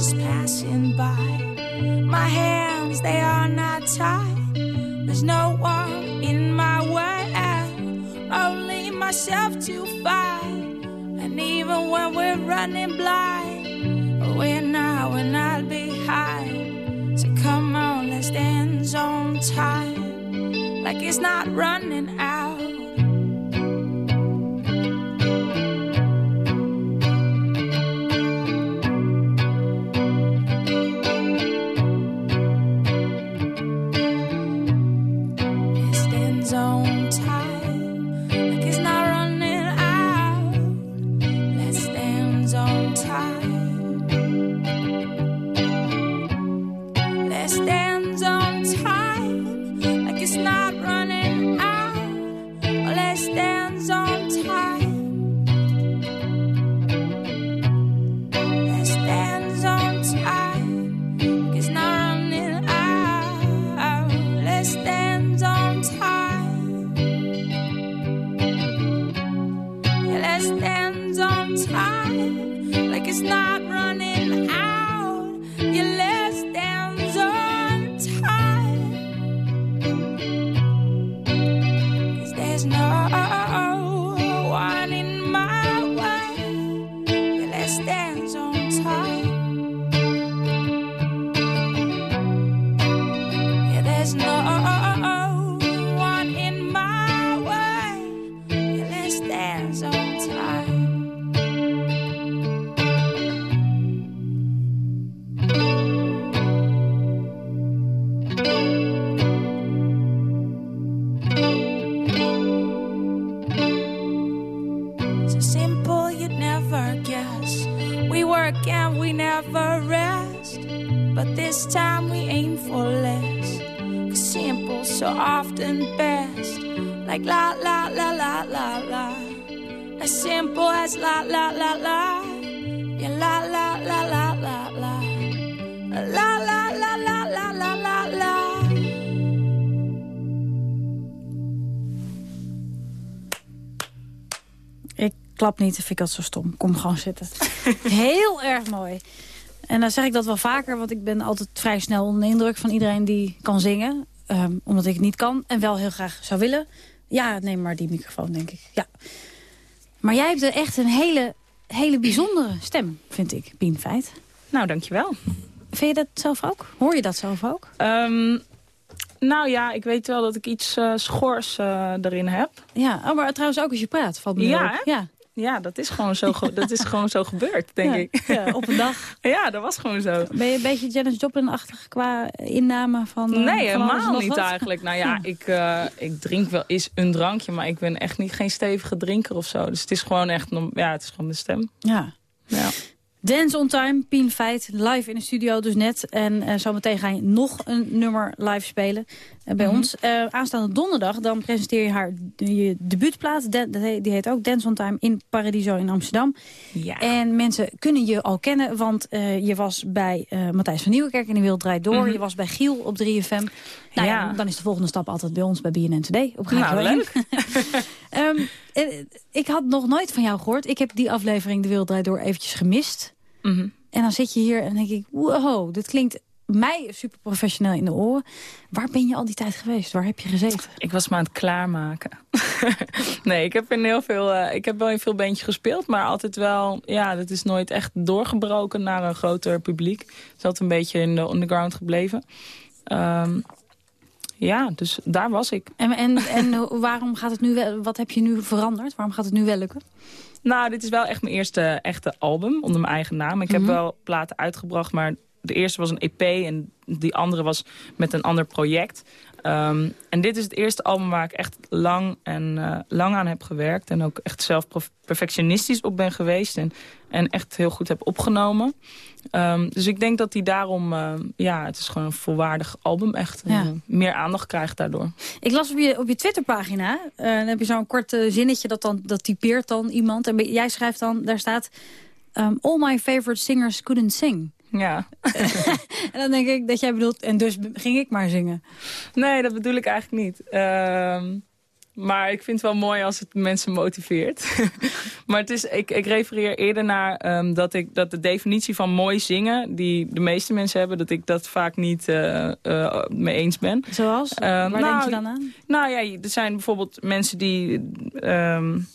just passing by. My hands, they are not tied. There's no one in my way. Only myself to fight. And even when we're running blind, we're now we're not behind. So come on, let's dance on time. Like it's not running out. Klap niet, vind ik dat zo stom. Kom gewoon zitten. Heel erg mooi. En dan zeg ik dat wel vaker, want ik ben altijd vrij snel onder de indruk van iedereen die kan zingen. Ehm, omdat ik het niet kan en wel heel graag zou willen. Ja, neem maar die microfoon, denk ik. Ja. Maar jij hebt echt een hele, hele bijzondere stem, vind ik, Pien Feit. Nou, dankjewel. Vind je dat zelf ook? Hoor je dat zelf ook? Ehm, nou ja, ik weet wel dat ik iets eh, schors eh, erin heb. Ja, oh, maar trouwens ook als je praat, valt me Ja, op. Ja, Ja, dat is gewoon zo, ge- dat is gewoon zo gebeurd, denk Ja, ik. ja, op een dag. Ja, dat was gewoon zo. Ben je een beetje Janis Joplin-achtig qua inname van Nee, eh, van alles en helemaal niet wat? eigenlijk. Nou ja, ik, eh, ik drink wel eens een drankje, maar ik ben echt niet geen stevige drinker of zo. Dus het is gewoon echt, ja, het is gewoon de stem. Ja. Ja. Dance on Time, Pien Feit, live in de studio dus net. En eh, zometeen ga je nog een nummer live spelen eh, bij Mhm. ons. Eh, aanstaande donderdag dan presenteer je haar je debuutplaat. De- die heet ook Dance on Time in Paradiso in Amsterdam. Ja. En mensen kunnen je al kennen, want je was bij Matthijs van Nieuwenkerk in De Wereld Draait Door. Mhm. Je was bij Giel op 3FM. Nou ja. Ja. dan is de volgende stap altijd bij ons bij BNN Today op Radio Nou, 1. leuk. Eh, ik had nog nooit van jou gehoord. Ik heb die aflevering De Wereld Draait Door eventjes gemist. Mhm. En dan zit je hier en denk ik, wow, dit klinkt mij super professioneel in de oren. Waar ben je al die tijd geweest? Waar heb je gezeten? Ik was me aan het klaarmaken. nee, ik heb in heel veel, uh, ik heb wel in veel bandjes gespeeld, maar altijd wel, ja, dat is nooit echt doorgebroken naar een groter publiek. Het is altijd een beetje in de underground gebleven. Um, ja, dus daar was ik. En, en, en waarom gaat het nu, wel, wat heb je nu veranderd? Waarom gaat het nu wel lukken? Nou, dit is wel echt mijn eerste echte album onder mijn eigen naam. Ik heb mhm. wel platen uitgebracht, maar de eerste was een EP en die andere was met een ander project. Um, en dit is het eerste album waar ik echt lang, en, uh, lang aan heb gewerkt. En ook echt zelf perfectionistisch op ben geweest. En, en echt heel goed heb opgenomen. Um, dus ik denk dat hij daarom, uh, ja, het is gewoon een volwaardig album. Echt uh, meer aandacht krijgt daardoor. Ik las op je, op je Twitterpagina, dan heb je zo'n kort zinnetje dat, dan, dat typeert dan iemand. En jij schrijft dan, daar staat... Um, all my favorite singers couldn't sing. Ja. en dan denk ik dat jij bedoelt, en dus ging ik maar zingen. Nee, dat bedoel ik eigenlijk niet. Uh, maar ik vind het wel mooi als het mensen motiveert. maar het is, ik, ik refereer eerder naar um, dat, ik, dat de definitie van mooi zingen... die de meeste mensen hebben, dat ik dat vaak niet uh, uh, mee eens ben. Zoals? Waar nou, denk je dan aan? Nou ja, er zijn bijvoorbeeld mensen die... Um,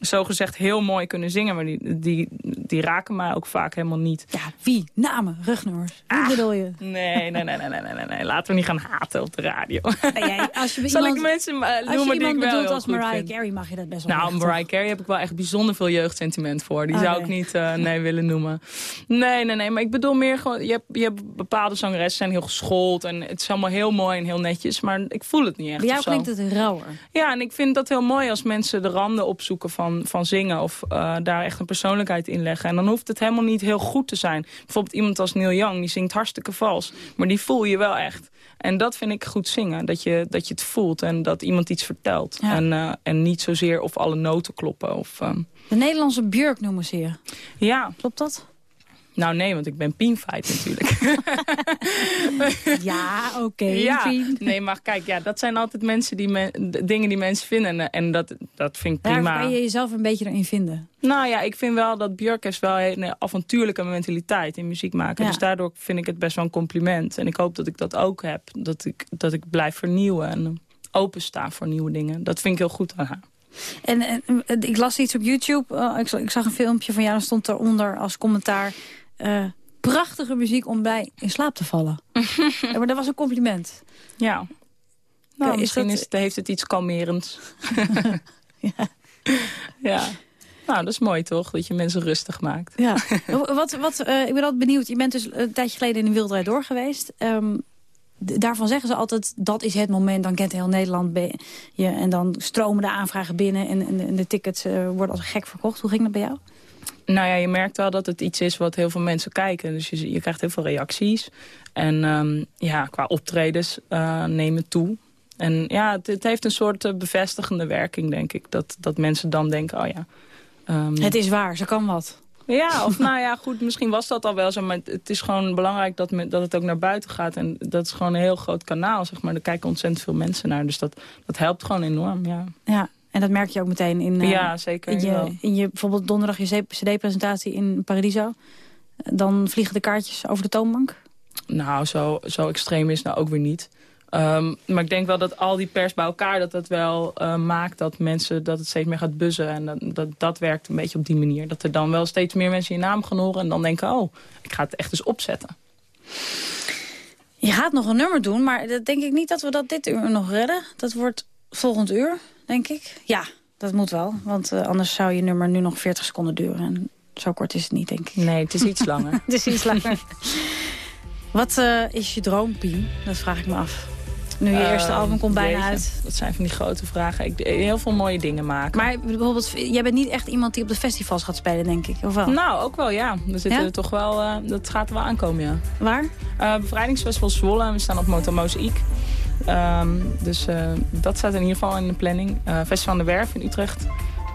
zogezegd heel mooi kunnen zingen. Maar die, die, die raken mij ook vaak helemaal niet. Ja, wie? Namen, rugnummers. Wie ah, bedoel je? Nee, nee, nee, nee, nee, nee, nee. Laten we niet gaan haten op de radio. Nee, als je Zal ik mensen noemen die ik wel als Mariah Carey mag je dat best wel Nou, Mariah Carey heb ik wel echt bijzonder veel jeugdsentiment voor. Die oh, zou ik niet uh, nee willen noemen. Nee, nee, nee. Maar ik bedoel meer gewoon... Je hebt, je hebt bepaalde zangeressen zijn heel geschoold. En het is allemaal heel mooi en heel netjes. Maar ik voel het niet echt. Bij jou klinkt het rauwer. Ja, en ik vind dat heel mooi als mensen de randen opzoeken van van, zingen. Of uh, daar echt een persoonlijkheid in leggen. En dan hoeft het helemaal niet heel goed te zijn. Bijvoorbeeld iemand als Neil Young, die zingt hartstikke vals. Maar die voel je wel echt. En dat vind ik goed zingen. Dat je, dat je het voelt en dat iemand iets vertelt. En, uh, en niet zozeer of alle noten kloppen. Of, uh... De Nederlandse Björk noemen ze je. Ja. Klopt dat? Nou nee, want ik ben Pienfeit natuurlijk. ja, oké. ja, nee, maar kijk, ja, dat zijn altijd mensen die dingen die mensen vinden. En, en dat, dat vind ik prima. Daar kan je jezelf een beetje erin vinden. Nou ja, ik vind wel dat Björk heeft wel een avontuurlijke mentaliteit in muziek maken. Dus daardoor vind ik het best wel een compliment. En ik hoop dat ik dat ook heb. Dat ik, dat ik blijf vernieuwen en opensta voor nieuwe dingen. Dat vind ik heel goed aan haar. En, en, ik las iets op YouTube. Uh, ik, ik, zag een filmpje van jou. Dan stond eronder als commentaar uh, prachtige muziek om bij in slaap te vallen. maar dat was een compliment. Ja. Nou, misschien is het, heeft het iets kalmerends. ja. ja. Nou, dat is mooi toch? Dat je mensen rustig maakt. Ja. wat, wat, uh, ik ben altijd benieuwd. Je bent dus een tijdje geleden in de Wildrijd door geweest. Um, daarvan zeggen ze altijd, dat is het moment. Dan kent heel Nederland je. En dan stromen de aanvragen binnen. En, en de tickets uh, worden als gek verkocht. Hoe ging dat bij jou? Nou ja, je merkt wel dat het iets is wat heel veel mensen kijken. Dus je, je krijgt heel veel reacties. En um, ja, qua optredens uh, nemen toe. En ja, het, het, heeft een soort uh, bevestigende werking, denk ik. Dat, dat mensen dan denken, oh ja... Um, het is waar, ze kan wat. Ja, of nou ja, goed, misschien was dat al wel zo. Maar het is gewoon belangrijk dat, dat het ook naar buiten gaat. En dat is gewoon een heel groot kanaal, zeg maar. Er kijken ontzettend veel mensen naar. Dus dat, dat helpt gewoon enorm, ja. Ja, en dat merk je ook meteen in, uh, ja, zeker, in, je, in je bijvoorbeeld donderdag je cd-presentatie in Paradiso. Dan vliegen de kaartjes over de toonbank? Nou, zo, zo extreem is nou ook weer niet. Um, maar ik denk wel dat al die pers bij elkaar... dat dat wel uh, maakt dat mensen dat het steeds meer gaat buzzen. En dat, dat, dat werkt een beetje op die manier. Dat er dan wel steeds meer mensen je naam gaan horen... en dan denken, oh, ik ga het echt eens opzetten. Je gaat nog een nummer doen, maar dat denk ik niet dat we dat dit uur nog redden. Dat wordt volgend uur denk ik. Ja, dat moet wel. Want uh, anders zou je nummer nu nog 40 seconden duren. En zo kort is het niet, denk ik. Nee, het is iets langer. het is iets langer. Wat uh, is je droom, Pien? Dat vraag ik me af. Nu je eerste album komt bijna jeetje, uit. Dat zijn van die grote vragen. Ik heel veel mooie dingen maken. Maar bijvoorbeeld, jij bent niet echt iemand die op de festivals gaat spelen, denk ik. Of wel? Nou, ook wel, ja. We zitten er toch wel, uh, dat gaat er wel aankomen, ja. Waar? Uh, Bevrijdingsfestival Zwolle. We staan op Motor Mozaïek. Um, dus uh, dat staat in ieder geval in de planning. Festival de Werf in Utrecht.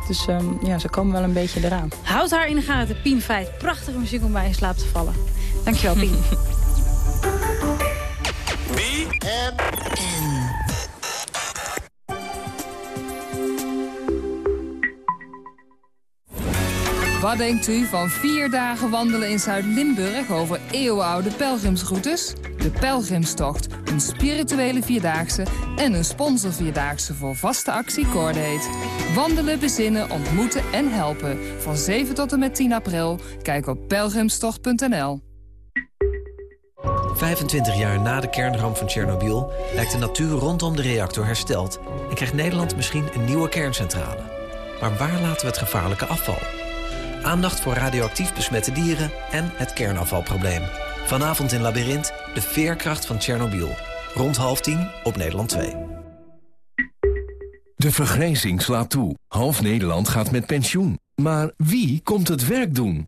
Dus um, ja, ze komen wel een beetje eraan. Houd haar in de gaten, Pien Feit. Prachtige muziek om bij in slaap te vallen. Dankjewel, Pien. Wat denkt u van vier dagen wandelen in Zuid-Limburg over eeuwenoude pelgrimsroutes? de Pelgrimstocht, een spirituele vierdaagse en een sponsorvierdaagse voor vaste actie. Wandelen, bezinnen, ontmoeten en helpen. Van 7 tot en met 10 april. Kijk op pelgrimstocht.nl. 25 jaar na de kernramp van Tsjernobyl lijkt de natuur rondom de reactor hersteld... en krijgt Nederland misschien een nieuwe kerncentrale. Maar waar laten we het gevaarlijke afval? Aandacht voor radioactief besmette dieren en het kernafvalprobleem. Vanavond in Labyrinth, de veerkracht van Tsjernobyl. Rond half tien op Nederland 2. De vergrijzing slaat toe. Half Nederland gaat met pensioen. Maar wie komt het werk doen?